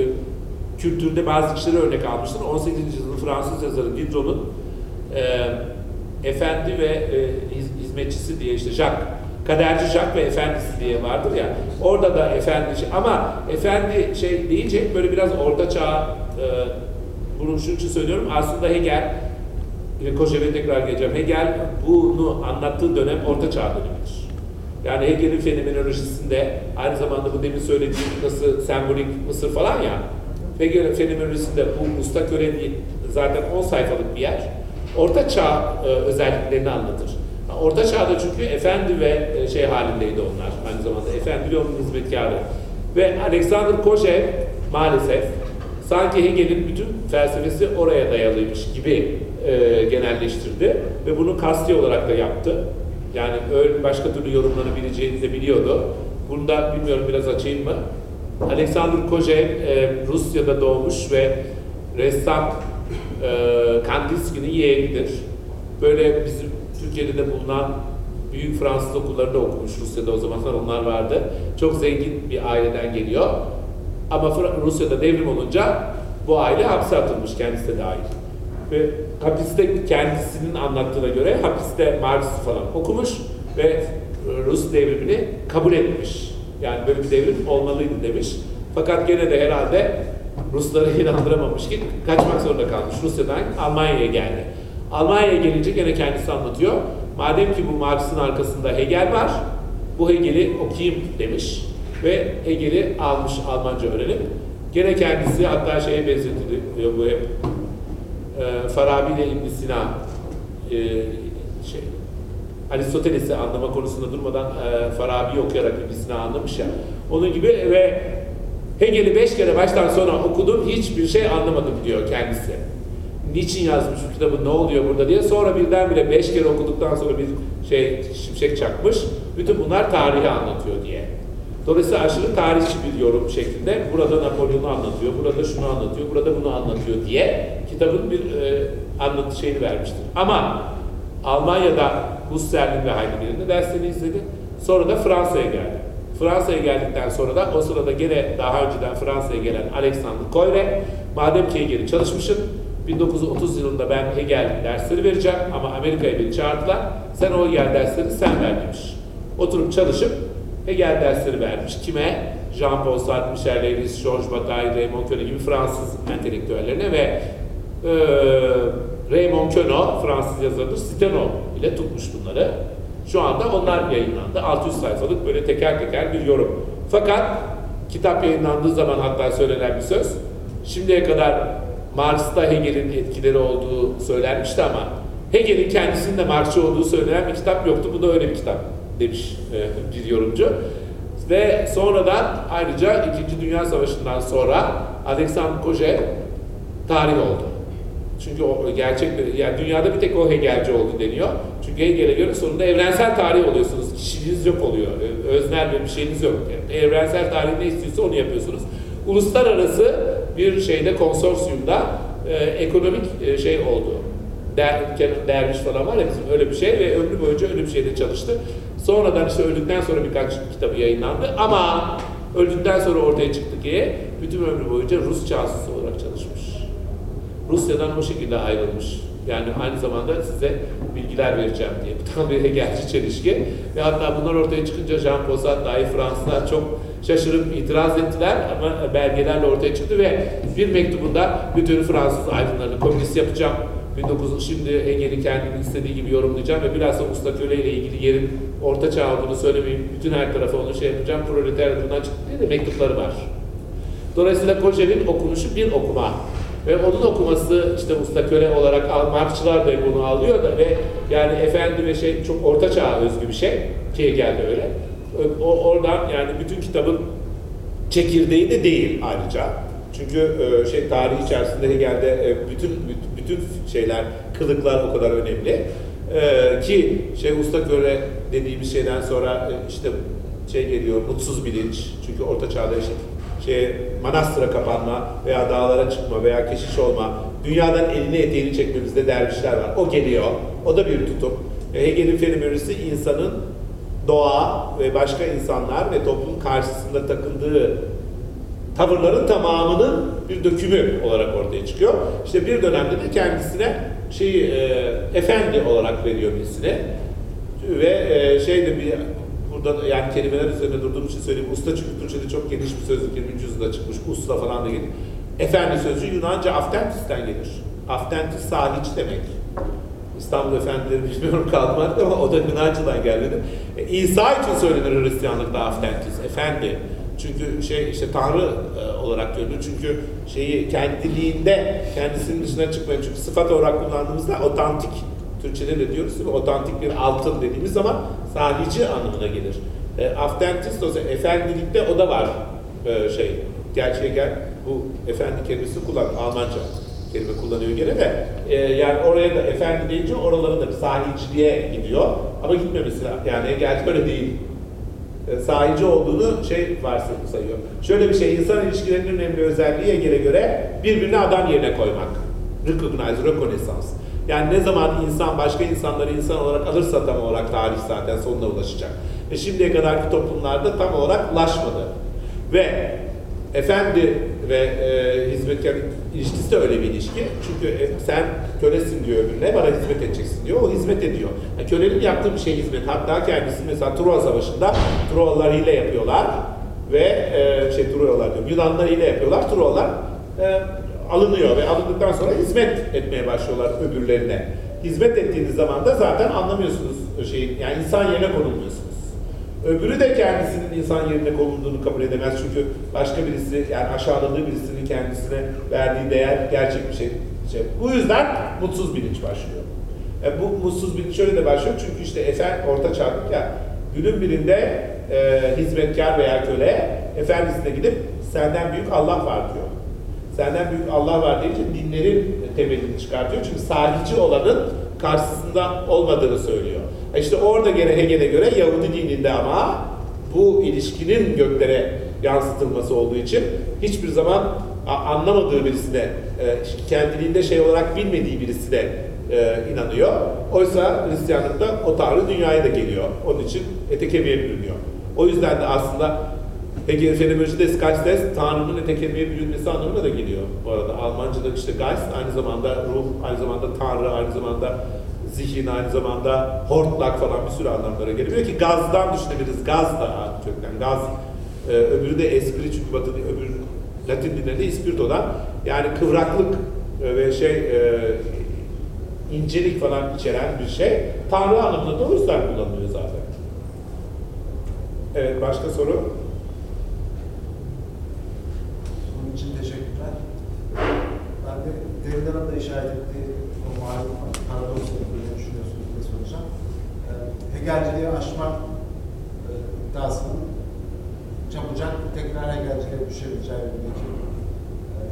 kültürde bazı kişileri örnek almıştır. 18. yüzyılın Fransız yazarı Diderot'un e, efendi ve e, hiz- hizmetçisi diye işte Jacques Kaderci Jacques ve efendisi diye vardır ya. Orada da efendi şey- ama efendi şey deyince böyle biraz orta çağ e, bunu şunun için söylüyorum. Aslında Hegel yine Koşev'e tekrar geleceğim. Hegel bunu anlattığı dönem Orta Çağ dönemidir. Yani Hegel'in fenomenolojisinde aynı zamanda bu demin söylediğim nasıl sembolik Mısır falan ya. Hegel'in fenomenolojisinde bu usta köle zaten 10 sayfalık bir yer. Orta Çağ e, özelliklerini anlatır. Orta Çağ'da çünkü efendi ve e, şey halindeydi onlar aynı zamanda. Efendi ve onun hizmetkarı. Ve Alexander Koşev maalesef sanki Hegel'in bütün felsefesi oraya dayalıymış gibi e, genelleştirdi ve bunu kasti olarak da yaptı. Yani öyle başka türlü yorumlanabileceğini de biliyordu. Bunu da bilmiyorum biraz açayım mı? Alexander Kojev e, Rusya'da doğmuş ve ressam e, Kandinsky'nin yeğenidir. Böyle bizim Türkiye'de de bulunan büyük Fransız okullarında okumuş Rusya'da o zamanlar onlar vardı. Çok zengin bir aileden geliyor. Ama Rusya'da devrim olunca bu aile hapse atılmış kendisi de dahil. Ve hapiste kendisinin anlattığına göre hapiste Marx'ı falan okumuş ve Rus devrimini kabul etmiş. Yani böyle bir devrim olmalıydı demiş. Fakat gene de herhalde Rusları inandıramamış ki kaçmak zorunda kalmış. Rusya'dan Almanya'ya geldi. Almanya'ya gelince gene kendisi anlatıyor. Madem ki bu Marx'ın arkasında Hegel var, bu Hegel'i okuyayım demiş ve Hegel'i almış Almanca öğrenip gene kendisi hatta şeye benzetiliyor bu hep e, Farabi ile ibn Sina e, Aristoteles'i anlama konusunda durmadan e, Farabi'yi okuyarak ibn Sina anlamış ya. Onun gibi ve Hegel'i beş kere baştan sona okudum hiçbir şey anlamadım diyor kendisi. Niçin yazmış bu kitabı ne oluyor burada diye sonra birdenbire beş kere okuduktan sonra bir şey şimşek çakmış. Bütün bunlar tarihi anlatıyor diye. Dolayısıyla aşırı tarihçi bir yorum şeklinde burada Napolyon'u anlatıyor, burada şunu anlatıyor, burada bunu anlatıyor diye kitabın bir e, anlatı şeyini vermiştir. Ama Almanya'da Husserl'in ve Heidegger'in de derslerini izledi. Sonra da Fransa'ya geldi. Fransa'ya geldikten sonra da o sırada gene daha önceden Fransa'ya gelen Alexander Koyre, madem ki Hegel'i çalışmışsın, 1930 yılında ben Hegel dersleri vereceğim ama Amerika'ya beni çağırdılar. Sen o Hegel derslerini sen ver demiş. Oturup çalışıp Hegel dersleri vermiş. Kime? Jean-Paul Sartre, Michel Lévis, Georges Bataille, Raymond Queneau gibi Fransız entelektüellerine ve e, Raymond Queneau, Fransız yazarıdır, Steno ile tutmuş bunları. Şu anda onlar yayınlandı. 600 sayfalık böyle teker teker bir yorum. Fakat kitap yayınlandığı zaman hatta söylenen bir söz. Şimdiye kadar Marx'ta Hegel'in etkileri olduğu söylenmişti ama Hegel'in kendisinin de Marxçı olduğu söylenen bir kitap yoktu. Bu da öyle bir kitap demiş e, bir yorumcu. Ve sonradan ayrıca İkinci Dünya Savaşı'ndan sonra Alexandre Kojève tarih oldu. Çünkü o gerçek yani dünyada bir tek o Hegelci oldu deniyor. Çünkü Hegel'e göre sonunda evrensel tarih oluyorsunuz. Kişiliğiniz yok oluyor. Öznel bir şeyiniz yok. Yani evrensel tarih ne istiyorsa onu yapıyorsunuz. Uluslararası bir şeyde konsorsiyumda e, ekonomik e, şey oldu. Der, derviş falan var ya bizim öyle bir şey ve ömrü boyunca öyle bir şeyde çalıştı. Sonradan işte öldükten sonra birkaç kitabı yayınlandı ama öldükten sonra ortaya çıktı ki bütün ömrü boyunca Rus casusu olarak çalışmış. Rusya'dan o şekilde ayrılmış. Yani aynı zamanda size bilgiler vereceğim diye. Bu tam bir Hegelci çelişki. Ve hatta bunlar ortaya çıkınca Jean Posat dahi Fransızlar çok şaşırıp itiraz ettiler ama belgelerle ortaya çıktı ve bir mektubunda bütün Fransız aydınlarını komünist yapacağım. 1900 şimdi Hegel'i kendini istediği gibi yorumlayacağım ve bilhassa usta köle ile ilgili yerin orta çağ olduğunu söylemeyeyim. Bütün her tarafa onu şey yapacağım. Proleter bundan çıktı diye de mektupları var. Dolayısıyla Kojel'in okunuşu bir okuma. Ve onun okuması işte usta köle olarak Markçılar da bunu alıyor da ve yani efendi ve şey çok orta çağa özgü bir şey ki geldi öyle. O, oradan yani bütün kitabın çekirdeği de değil ayrıca. Çünkü e, şey tarih içerisinde Hegel'de e, bütün bütün şeyler, kılıklar o kadar önemli. E, ki şey usta köle dediğimiz şeyden sonra e, işte şey geliyor mutsuz bilinç. Çünkü orta çağda işte şey manastıra kapanma veya dağlara çıkma veya keşiş olma, dünyadan elini eteğini çekmemizde dervişler var. O geliyor. O da bir tutum. E, Hegel'in fenomenolojisi insanın doğa ve başka insanlar ve toplum karşısında takındığı tavırların tamamının bir dökümü olarak ortaya çıkıyor. İşte bir dönemde de kendisine şeyi e, efendi olarak veriyor birisine ve e, şey de bir burada yani kelimeler üzerine durduğum için söyleyeyim. Usta çünkü Türkçe'de çok geniş bir sözlük 20. yüzyılda çıkmış. Usta falan da gelir. Efendi sözcüğü Yunanca aftentis'ten gelir. Aftentis sahiç demek. İstanbul efendileri bilmiyorum kalmadı ama o da Yunanca'dan geldi. E, İsa için söylenir Hristiyanlıkta aftentis, efendi. Çünkü şey işte Tanrı e, olarak görülür. Çünkü şeyi kendiliğinde kendisinin dışına çıkmayan çünkü sıfat olarak kullandığımızda otantik Türkçe'de de diyoruz ki otantik bir altın dediğimiz zaman sahici anlamına gelir. E, aftentis dolayısıyla efendilikte o da var e, şey. Gerçeğe gel bu efendi kelimesi kullan Almanca kelime kullanıyor gene de e, yani oraya da efendi deyince oralara da bir sahiciliğe gidiyor ama gitmemesi. Yani Hegel öyle değil. E, sahici olduğunu şey varsayıyor sayıyor. Şöyle bir şey, insan ilişkilerinin önemli özelliği Hegel'e göre birbirine adam yerine koymak. Recognize, reconnaissance. Yani ne zaman insan başka insanları insan olarak alırsa tam olarak tarih zaten sonuna ulaşacak. E şimdiye kadarki toplumlarda tam olarak ulaşmadı. Ve efendi ve e, hizmetkar ilişkisi de öyle bir ilişki. Çünkü e, sen kölesin diyor öbürüne, bana hizmet edeceksin diyor. O hizmet ediyor. Yani kölenin yaptığı bir şey hizmet. Hatta kendisi mesela Truva Savaşı'nda Truvalılar hile yapıyorlar ve e, şey Truvalılar diyorum, Yunanlar hile yapıyorlar. Truvalılar e, alınıyor ve alındıktan sonra hizmet etmeye başlıyorlar öbürlerine. Hizmet ettiğiniz zaman da zaten anlamıyorsunuz şeyin, yani insan yerine konulmuyorsunuz. Öbürü de kendisinin insan yerine konulduğunu kabul edemez çünkü başka birisi yani aşağıladığı birisinin kendisine verdiği değer gerçek bir şey. şey. Bu yüzden mutsuz bilinç başlıyor. E, bu mutsuz bilinç şöyle de başlıyor çünkü işte efer orta çağlık ya günün birinde e, hizmetkar veya köle efendisine gidip senden büyük Allah var diyor. Senden büyük Allah var deyince dinlerin temelini çıkartıyor. Çünkü sahici olanın karşısında olmadığını söylüyor. E İşte orada gene Hegel'e göre Yahudi dininde ama bu ilişkinin göklere yansıtılması olduğu için hiçbir zaman anlamadığı birisine, e, kendiliğinde şey olarak bilmediği birisine e, inanıyor. Oysa Hristiyanlıkta o Tanrı dünyaya da geliyor. Onun için ete kemiğe bürünüyor. O yüzden de aslında Hegel fenomenolojide Geistes Tanrı'nın ete kemiğe anlamına da geliyor. Bu arada Almanca'da işte Geist aynı zamanda ruh, aynı zamanda Tanrı, aynı zamanda zihin, aynı zamanda hortlak falan bir sürü anlamlara geliyor ki gazdan düşünebiliriz. Gaz da kökten. Gaz e, öbürü de espri çünkü batı öbür Latin dillerinde ispirtodan yani kıvraklık e, ve şey e, incelik falan içeren bir şey. Tanrı anlamında da Husserl kullanılıyor zaten. Evet, başka soru? Bunun için teşekkürler. Ben de Derrida'nın da işaret ettiği o malum paradoks ne düşünüyorsunuz diye soracağım. Ee, Hegelciliği aşma e, iddiasının çabucak tekrar Hegelciliğe düşebileceği yönündeki e,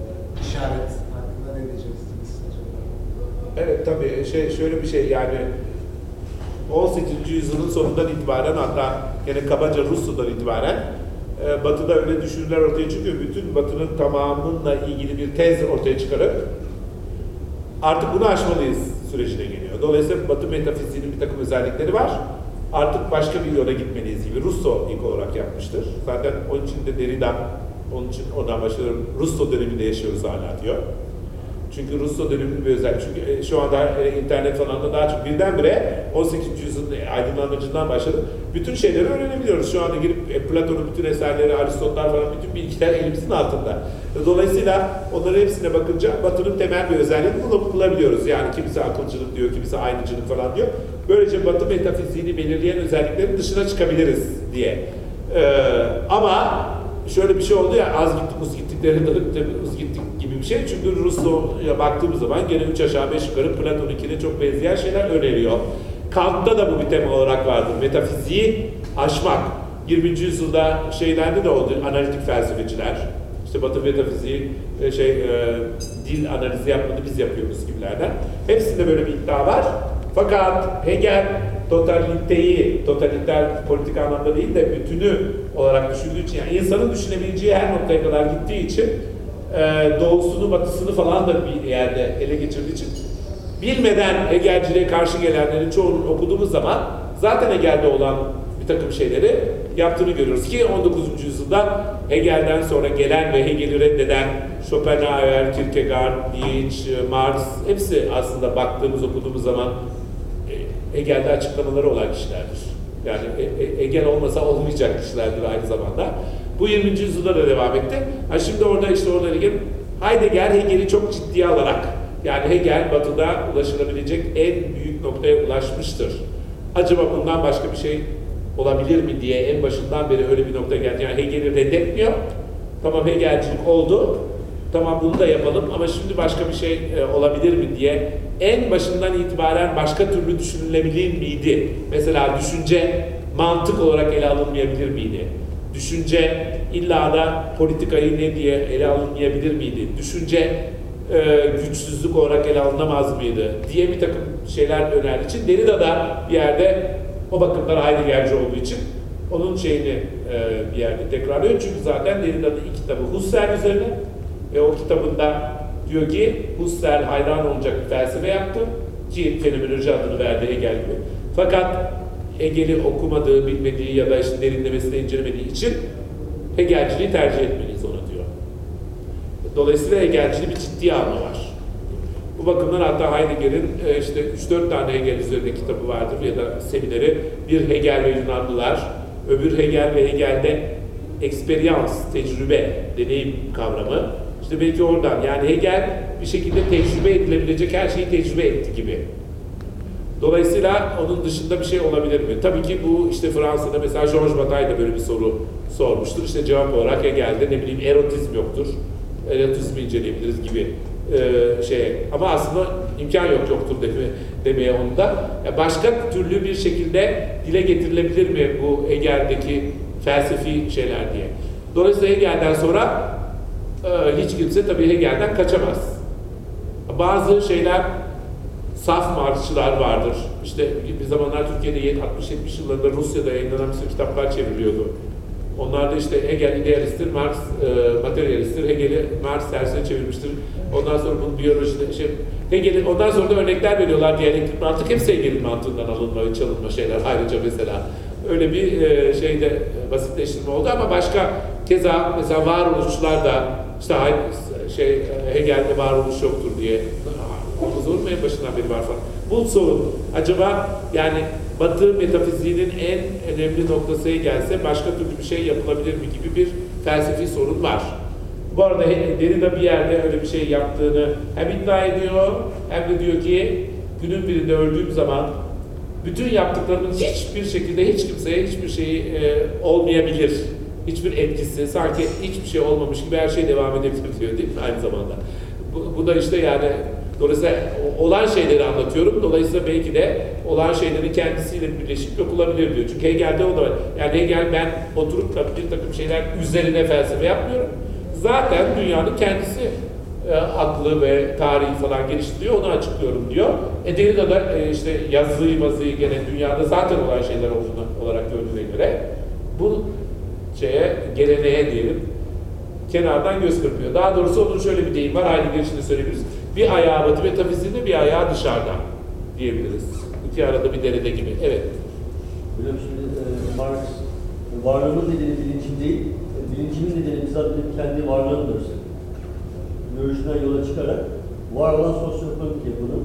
işaret hakkında ne diyeceksiniz acaba? Evet tabii şey şöyle bir şey yani 18. yüzyılın sonundan itibaren hatta gene kabaca Rusya'dan itibaren e, Batı'da öyle düşünürler ortaya çıkıyor. Bütün Batı'nın tamamıyla ilgili bir tez ortaya çıkarıp artık bunu aşmalıyız sürecine geliyor. Dolayısıyla Batı metafiziğinin bir takım özellikleri var. Artık başka bir yola gitmeliyiz gibi Russo ilk olarak yapmıştır. Zaten onun için de Derrida, onun için oradan başlıyorum. Russo döneminde yaşıyoruz hala diyor. Çünkü Russo döneminin bir özelliği. Çünkü e, şu anda e, internet falan da daha çok birdenbire 18. yüzyılın aydınlanmacından başladı. Bütün şeyleri öğrenebiliyoruz. Şu anda girip e, Platon'un bütün eserleri, Aristotelar falan bütün bilgiler elimizin altında. Dolayısıyla onların hepsine bakınca Batı'nın temel bir özelliğini bulup bulabiliyoruz. Yani kimisi akılcılık diyor, kimisi aynıcılık falan diyor. Böylece Batı metafiziğini belirleyen özelliklerin dışına çıkabiliriz diye. Ee, ama şöyle bir şey oldu ya az gittik uz gittik derinlik uz gittik bir şey. Çünkü Russo'ya baktığımız zaman gene üç aşağı beş yukarı Platon'unkine çok benzeyen şeyler öneriyor. Kant'ta da bu bir tema olarak vardır. Metafiziği aşmak. 20. yüzyılda şeylerde de oldu analitik felsefeciler. İşte Batı metafiziği e, şey e, dil analizi yapmadı biz yapıyoruz gibilerden. Hepsinde böyle bir iddia var. Fakat Hegel totaliteyi, totaliter politik anlamda değil de bütünü olarak düşündüğü için, yani insanın düşünebileceği her noktaya kadar gittiği için e, doğusunu, batısını falan da bir yerde ele geçirdiği için bilmeden Hegelciliğe karşı gelenlerin çoğunu okuduğumuz zaman zaten Hegel'de olan bir takım şeyleri yaptığını görüyoruz ki 19. yüzyılda Hegel'den sonra gelen ve Hegel'i reddeden Schopenhauer, Kierkegaard, Nietzsche, Marx hepsi aslında baktığımız, okuduğumuz zaman e, Hegel'de açıklamaları olan kişilerdir. Yani e, e, olmasa olmayacak kişilerdir aynı zamanda. Bu 20. yüzyılda da devam etti. Ha şimdi orada işte orada Hegel, Heidegger Hegel'i çok ciddiye alarak yani Hegel batıda ulaşılabilecek en büyük noktaya ulaşmıştır. Acaba bundan başka bir şey olabilir mi diye en başından beri öyle bir noktaya geldi. Yani Hegel'i reddetmiyor. Tamam Hegelcilik oldu. Tamam bunu da yapalım ama şimdi başka bir şey e, olabilir mi diye en başından itibaren başka türlü düşünülebilir miydi? Mesela düşünce mantık olarak ele alınmayabilir miydi? Düşünce illa da politikayı ne diye ele alınmayabilir miydi? Düşünce e, güçsüzlük olarak ele alınamaz mıydı? diye bir takım şeyler önerdiği için Derrida da bir yerde o bakımdan Heideggerci olduğu için onun şeyini e, bir yerde tekrarlıyor. Çünkü zaten Derrida'nın ilk kitabı Husserl üzerine ve o kitabında diyor ki Husserl hayran olacak bir felsefe yaptı ki fenomenoloji adını verdi Hegel gibi. Fakat Hegel'i okumadığı, bilmediği ya da işte derinlemesine incelemediği için Hegelciliği tercih etmeliyiz ona diyor. Dolayısıyla Hegelciliği bir ciddi alma var. Bu bakımdan hatta Heidegger'in e, işte 3-4 tane Hegel üzerinde kitabı vardır ya da semineri. Bir Hegel ve Yunanlılar, öbür Hegel ve Hegel'de eksperyans, tecrübe, deneyim kavramı. İşte belki oradan yani Hegel bir şekilde tecrübe edilebilecek her şeyi tecrübe etti gibi. Dolayısıyla onun dışında bir şey olabilir mi? Tabii ki bu işte Fransa'da mesela Georges Bataille da böyle bir soru sormuştur. İşte cevap olarak Hegel'de ne bileyim erotizm yoktur. Erotizmi inceleyebiliriz gibi e, şey. Ama aslında imkan yok yoktur deme, demeye onu da. Ya başka türlü bir şekilde dile getirilebilir mi bu Hegel'deki felsefi şeyler diye. Dolayısıyla Hegel'den sonra hiç kimse tabii Hegel'den kaçamaz. Bazı şeyler saf Marksçılar vardır. İşte bir zamanlar Türkiye'de 60-70 yıllarında Rusya'da yayınlanan bir kitaplar çevriliyordu. Onlar da işte Hegel idealisttir, Marx e, materyalisttir, Hegel'i Marx tersine çevirmiştir. Ondan sonra bunun biyolojide şey, Hegel'in ondan sonra da örnekler veriyorlar diyalektik mantık. Hepsi Hegel'in mantığından alınma, çalınma şeyler ayrıca mesela. Öyle bir e, şeyde basitleştirme oldu ama başka keza mesela varoluşçular da işte şey Hegel'de varoluş yoktur diye olur mu en başından beri var falan. Bu sorun. Acaba yani Batı metafiziğinin en önemli noktası gelse başka türlü bir şey yapılabilir mi gibi bir felsefi sorun var. Bu arada Derrida bir yerde öyle bir şey yaptığını hem iddia ediyor hem de diyor ki günün birinde öldüğüm zaman bütün yaptıklarımın hiçbir şekilde hiç kimseye hiçbir şeyi e, olmayabilir. Hiçbir etkisi, sanki hiçbir şey olmamış gibi her şey devam edebilir diyor değil mi aynı zamanda? Bu, bu da işte yani dolayısıyla olan şeyleri anlatıyorum. Dolayısıyla belki de olan şeylerin kendisiyle birleşip yok olabilir diyor. Çünkü Hegel'de o da. Yani Hegel ben oturup da bir takım şeyler üzerine felsefe yapmıyorum. Zaten dünyanın kendisi e, aklı ve tarihi falan geliştiriyor, onu açıklıyorum diyor. E Derrida da e, işte yazıyı mazıyı gene dünyada zaten olan şeyler olduğunu olarak gördüğüne göre bu şeye, geleneğe diyelim, kenardan göz kırpıyor. Daha doğrusu onun şöyle bir deyim var, aynı girişinde söyleyebiliriz. Bir ayağı batı metafiziğinde, bir ayağı dışarıda diyebiliriz. İki arada bir derede gibi. Evet. Hocam şimdi e, Marx varlığının nedeni bilincin değil, e, bilincinin nedeni bizzat kendi varlığındır. Görüşünden yola çıkarak var olan sosyoekonomik yapının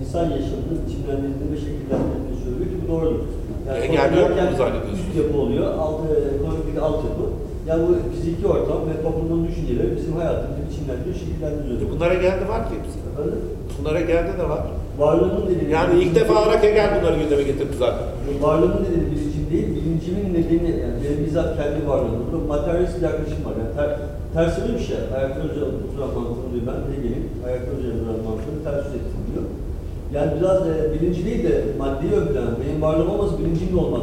insan yaşamının biçimlendirildiğini ve şekillendirildiğini söylüyor ki bu doğrudur. E, yok mu derken zannediyorsunuz? Üst yapı oluyor, alt, ekonomik bir altyapı. Yani bu fiziki ortam ve toplumun düşünceleri bizim hayatımızı biçimlendiriyor, şekillendiriyor. E bunlara geldi var ki hepsi. Efendim? Bunlara geldi de var. Varlığının nedeni... Yani ilk defa olarak Hegel bunları gündeme getirdi zaten. Varlığımın nedeni bilincim değil, bilincimin nedeni yani benim bizzat kendi varlığım. Burada materyalist bir yaklaşım var. Yani ter, tersine bir şey. Ayakta üzerinde oturan mantığını diyor. Ben de gelin ayakta üzerinde duran mantığını ters ettim. Yani biraz e, bilinci değil de maddeyi ön plana. Benim varlığım olmasa bilincim de olmaz.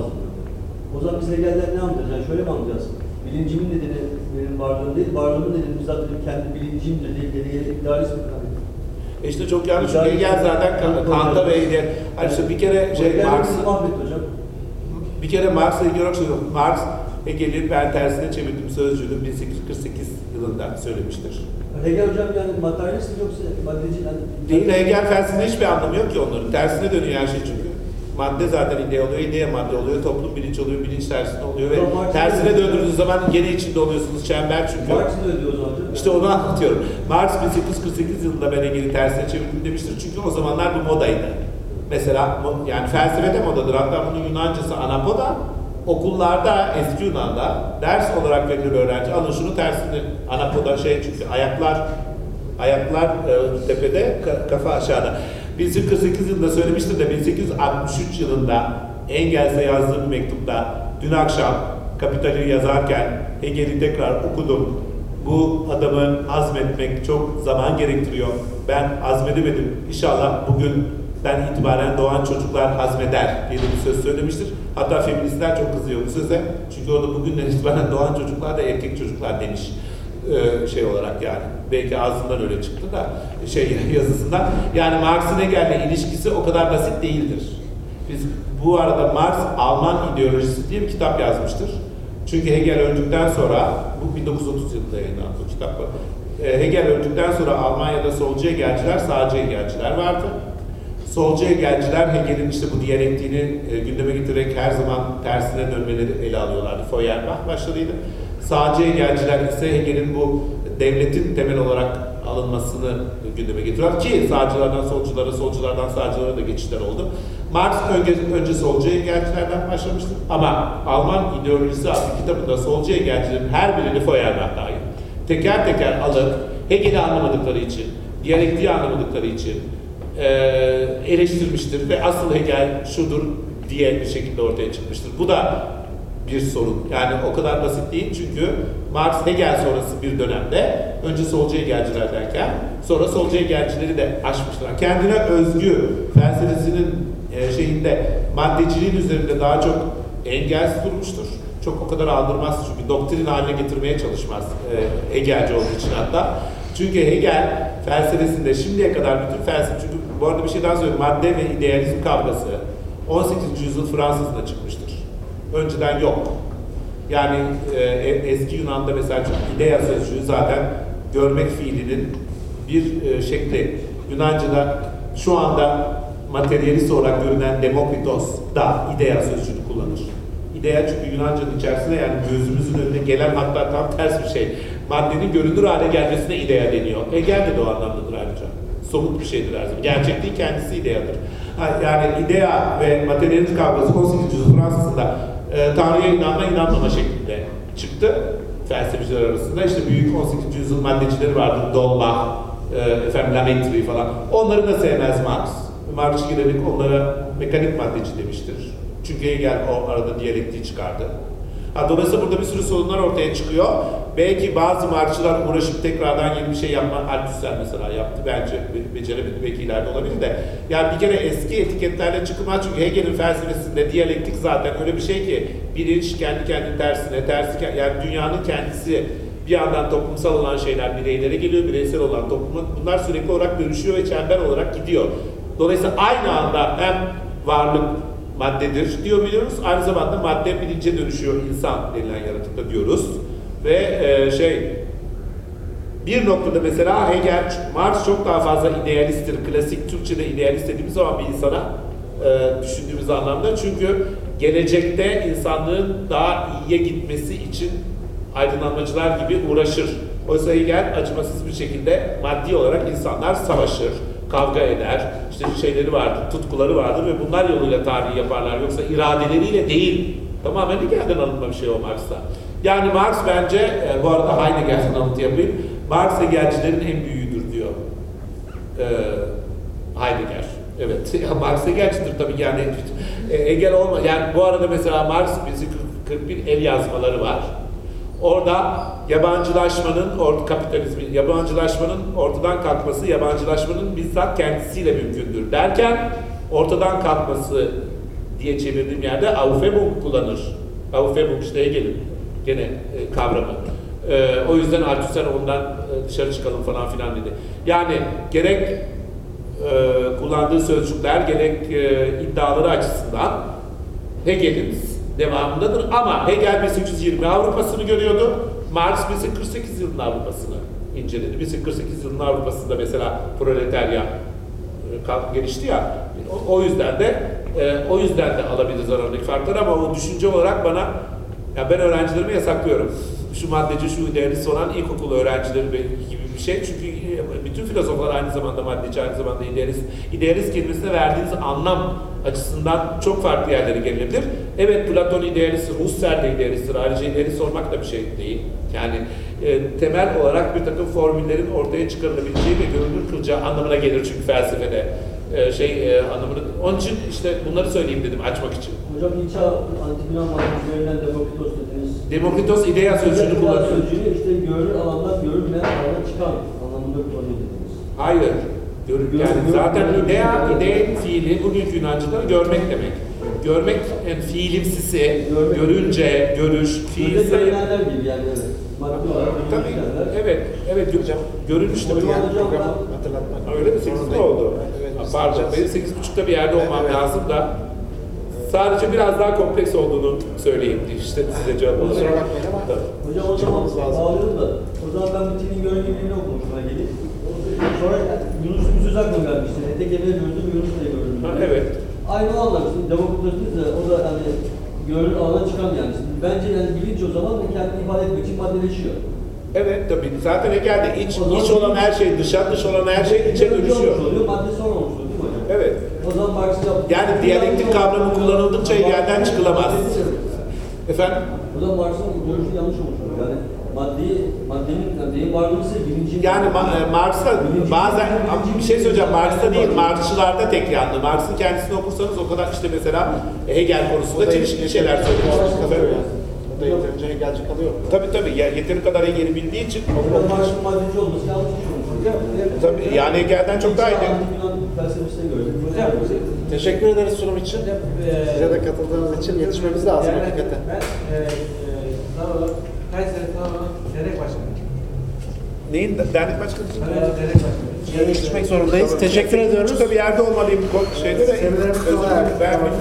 O zaman biz Hegel'den ne anlayacağız? Yani şöyle mi anlayacağız? Bilincimin nedeni benim varlığım değil, varlığımın nedeni bizzat benim kendi bilincimdir diye geriye idealist kanı. E işte çok yanlış. Hegel zaten Kant- Kant'a ve Hegel. Hani işte bir kere şey hocam. Bir kere Marx'la ilgili olarak söylüyorum. Marx Hegel'in ben tersine çevirdim sözcüğünü 1848 yılında söylemiştir. Hegel hocam yani materyalist yoksa maddeci yani Değil Hegel felsefesinde hiçbir anlamı yok ki onların. Tersine dönüyor her şey çünkü. Madde zaten idea oluyor, idea madde oluyor, toplum bilinç oluyor, bilinç tersine oluyor ve Marx'ın- tersine döndürdüğünüz zaman gene içinde oluyorsunuz çember çünkü. Marx'ın öyle diyor o zaman? İşte onu anlatıyorum. Marx 1848 yılında ben Hegel'i tersine çevirdim demiştir çünkü o zamanlar bu modaydı. Mesela yani felsefede modadır. Hatta bunun Yunancası anapoda. Okullarda eski Yunan'da ders olarak verilir öğrenci. Alın şunu tersini. Anapoda şey çünkü ayaklar ayaklar e, tepede, ka- kafa aşağıda. 1848 yılında söylemiştir de 1863 yılında Engels'e yazdığım mektupta dün akşam Kapital'i yazarken Hegel'i tekrar okudum. Bu adamı azmetmek çok zaman gerektiriyor. Ben azmedemedim. İnşallah bugün ben itibaren doğan çocuklar hazmeder diye bir söz söylemiştir. Hatta feministler çok kızıyor bu söze. Çünkü orada bugünden itibaren doğan çocuklar da erkek çocuklar demiş Ee, şey olarak yani. Belki ağzından öyle çıktı da şey yazısından. Yani Marx'ın Hegel'le ilişkisi o kadar basit değildir. Biz bu arada Marx Alman ideolojisi diye bir kitap yazmıştır. Çünkü Hegel öldükten sonra, bu 1930 yılında yayınlandı bu kitap. Ee, Hegel öldükten sonra Almanya'da solcu Hegelciler, sağcı Hegelciler vardı. Solcu Hegelciler Hegel'in işte bu diyalektiğini e, gündeme getirerek her zaman tersine dönmeleri ele alıyorlardı. Feuerbach başladıydı. Sağcı Hegelciler ise Hegel'in bu devletin temel olarak alınmasını gündeme getiriyor ki sağcılardan solculara, solculardan sağcılara da geçişler oldu. Marx önce, önce solcu Hegelcilerden başlamıştır ama Alman ideolojisi adlı kitabında solcu Hegelcilerin her birini Feuerbach dahil teker teker alıp Hegel'i anlamadıkları için, diyalektiği anlamadıkları için e, eleştirmiştir ve asıl Hegel şudur diye bir şekilde ortaya çıkmıştır. Bu da bir sorun. Yani o kadar basit değil çünkü Marx Hegel sonrası bir dönemde önce solcu Hegelciler derken sonra solcu Hegelcileri de aşmışlar. Kendine özgü felsefesinin e, şeyinde maddeciliğin üzerinde daha çok engel durmuştur. Çok o kadar aldırmaz çünkü doktrin haline getirmeye çalışmaz e, Hegelci olduğu için hatta. Çünkü Hegel felsefesinde şimdiye kadar bütün felsefe, çünkü bu arada bir şey daha söyleyeyim, madde ve idealizm kavgası 18. yüzyıl Fransız'da çıkmıştır. Önceden yok. Yani e, eski Yunan'da mesela idea sözcüğü zaten görmek fiilinin bir e, şekli. Yunanca'da şu anda materyalist olarak görünen Demokritos da idea sözcüğünü kullanır. İdea çünkü Yunanca'nın içerisinde yani gözümüzün önüne gelen hatta tam ters bir şey. Maddenin görünür hale gelmesine idea deniyor. Hegel de o anlamdadır ayrıca. Somut bir şeydir her zaman. Gerçekliğin kendisi ideadır. Yani idea ve materyalist kavgası 18. yüzyıl Fransız'da e, Tanrı'ya inanma inanmama şeklinde çıktı felsefeciler arasında. İşte büyük 18. yüzyıl maddecileri vardı. Dolla, e, efendim Lametri falan. Onları da sevmez Marx. Marx girerek onlara mekanik maddeci demiştir. Çünkü Hegel o arada diyalektiği çıkardı. Ha, dolayısıyla burada bir sürü sorunlar ortaya çıkıyor. Belki bazı marşçılar uğraşıp tekrardan yeni bir şey yapma, Althusser mesela yaptı bence, be- beceremedi belki ileride olabilir de. Yani bir kere eski etiketlerle çıkılmaz çünkü Hegel'in felsefesinde diyalektik zaten öyle bir şey ki bilinç kendi kendinin tersine, tersi ke- yani dünyanın kendisi bir yandan toplumsal olan şeyler bireylere geliyor, bireysel olan topluma bunlar sürekli olarak dönüşüyor ve çember olarak gidiyor. Dolayısıyla aynı anda hem varlık maddedir diyor biliyoruz. Aynı zamanda madde bilince dönüşüyor insan denilen yaratıkta diyoruz. Ve e, şey bir noktada mesela Hegel, Marx çok daha fazla idealisttir. Klasik Türkçe'de idealist dediğimiz zaman bir insana e, düşündüğümüz anlamda. Çünkü gelecekte insanlığın daha iyiye gitmesi için aydınlanmacılar gibi uğraşır. Oysa Hegel acımasız bir şekilde maddi olarak insanlar savaşır, kavga eder, işte şeyleri vardır, tutkuları vardır ve bunlar yoluyla tarihi yaparlar. Yoksa iradeleriyle değil. Tamamen Hegel'den alınma bir şey o Marx'ta. Yani Marx bence, e, bu arada Heidegger'den alıntı yapayım, Marx Hegelcilerin en büyüğüdür diyor. Ee, Heidegger. Evet, ya Marx Hegelcidir tabii yani e, Hegel olma. Yani bu arada mesela Marx 1941 el yazmaları var. Orada yabancılaşmanın, or, kapitalizmin, yabancılaşmanın ortadan kalkması, yabancılaşmanın bizzat kendisiyle mümkündür derken ortadan kalkması diye çevirdiğim yerde Aufhebung kullanır. Aufhebung işte Hegel'in gene e, kavramı. E, o yüzden Althusser ondan e, dışarı çıkalım falan filan dedi. Yani gerek e, kullandığı sözcükler gerek e, iddiaları açısından Hegel'in devamındadır. Ama Hegel 1820 Avrupa'sını görüyordu. Marx 1848 yılının Avrupa'sını inceledi. 1848 yılının Avrupa'sında mesela proletarya e, gelişti ya. O, yüzden de e, o yüzden de alabiliriz aradaki farkları ama o düşünce olarak bana ya ben öğrencilerime yasaklıyorum. Şu maddeci, şu idealist olan ilkokul öğrencileri gibi bir şey. Çünkü e, bütün filozoflar aynı zamanda maddeci, aynı zamanda idealist. İdealist kelimesine verdiğiniz anlam açısından çok farklı yerlere gelebilir. Evet Platon idealist, Husserl de idealisttir. Ayrıca idealist olmak da bir şey değil. Yani e, temel olarak bir takım formüllerin ortaya çıkarılabileceği ve görünür kılacağı anlamına gelir çünkü felsefede. E, şey e, anlamını. Onun için işte bunları söyleyeyim dedim açmak için. Hocam ilk çağ antik Yunan matematikerinden Demokritos dediğiniz Demokritos idea sözcüğünü kullanıyor. sözcüğünü işte görünür alandan görünmeyen alana çıkan anlamında kullanıyor dediniz. Hayır. Gör, Gör- yani zaten idea, gör- ide fiili bugünkü Yunanca'da görmek demek. Görmek yani fiilimsisi, Görmek. görünce, görüş, Sözde fiilse... görünenler gibi yani. Maddi olarak Tabii, evet, evet hocam. Görünüş. Hocam, Yani. Programı hatırlatmak. Öyle mi? 8'de oldu. Evet, Pardon, benim 8.30'da bir yerde olmam Evet. lazım da sadece biraz daha kompleks olduğunu söyleyeyim işte size cevap olarak. Hocam o zaman bağlıyorum da o zaman ben Metin'in görünümlüğünü okumuşuma gelip sonra Yunus'un söz aklıma gelmişti. Ete gemiye gördüm, Yunus da gördüm. Ha, evet. Aynı o anlamda. Şimdi Demokritos de o da hani görünür alana çıkan yani. Şimdi bence yani bilinç o zaman da kendini ifade etmek için maddeleşiyor. Evet tabii. Zaten Hegel'de iç, zaman- iç olan her şey dışa, dış olan her şey içe dönüşüyor. oluyor, madde sonra olmuş oluyor değil mi hocam? Evet. O zaman Marx'ın yaptığı... Yani diyalektik kavramı kullanıldıkça Hegel'den çıkılamaz. Efendim? O zaman Marx'ın görüşü yanlış olmuş. Yani maddeyi, yani Ma- e, Marx'a bazen bir şey söyleyeceğim Marx'ta değil, Marxçılarda tek yanlı. Marx'ın kendisini okursanız o kadar işte mesela Hegel konusunda çelişkili şeyler söylemiş. da yeterince Hegelci kalıyor. Tabii tabii ya yeteri kadar Hegel'i bildiği için Marx'ın maddeci olması yanlış oluyor. tabii yani Hegel'den çok daha iyi. Antik Yunan felsefesine göre. Hocam, Teşekkür ederiz sunum için. Size de katıldığınız için yetişmemiz lazım hakikaten. Ben e, e, Kayseri Sınavı Dernek Başkanı. Neyin dernek başkanı? Kayseri Dernek Başkanı. Yetişmek zorundayız. Teşekkür ediyoruz. Bir yerde olmalıyım bu şeyde de. Seminerimiz. Ben bilmiyorum.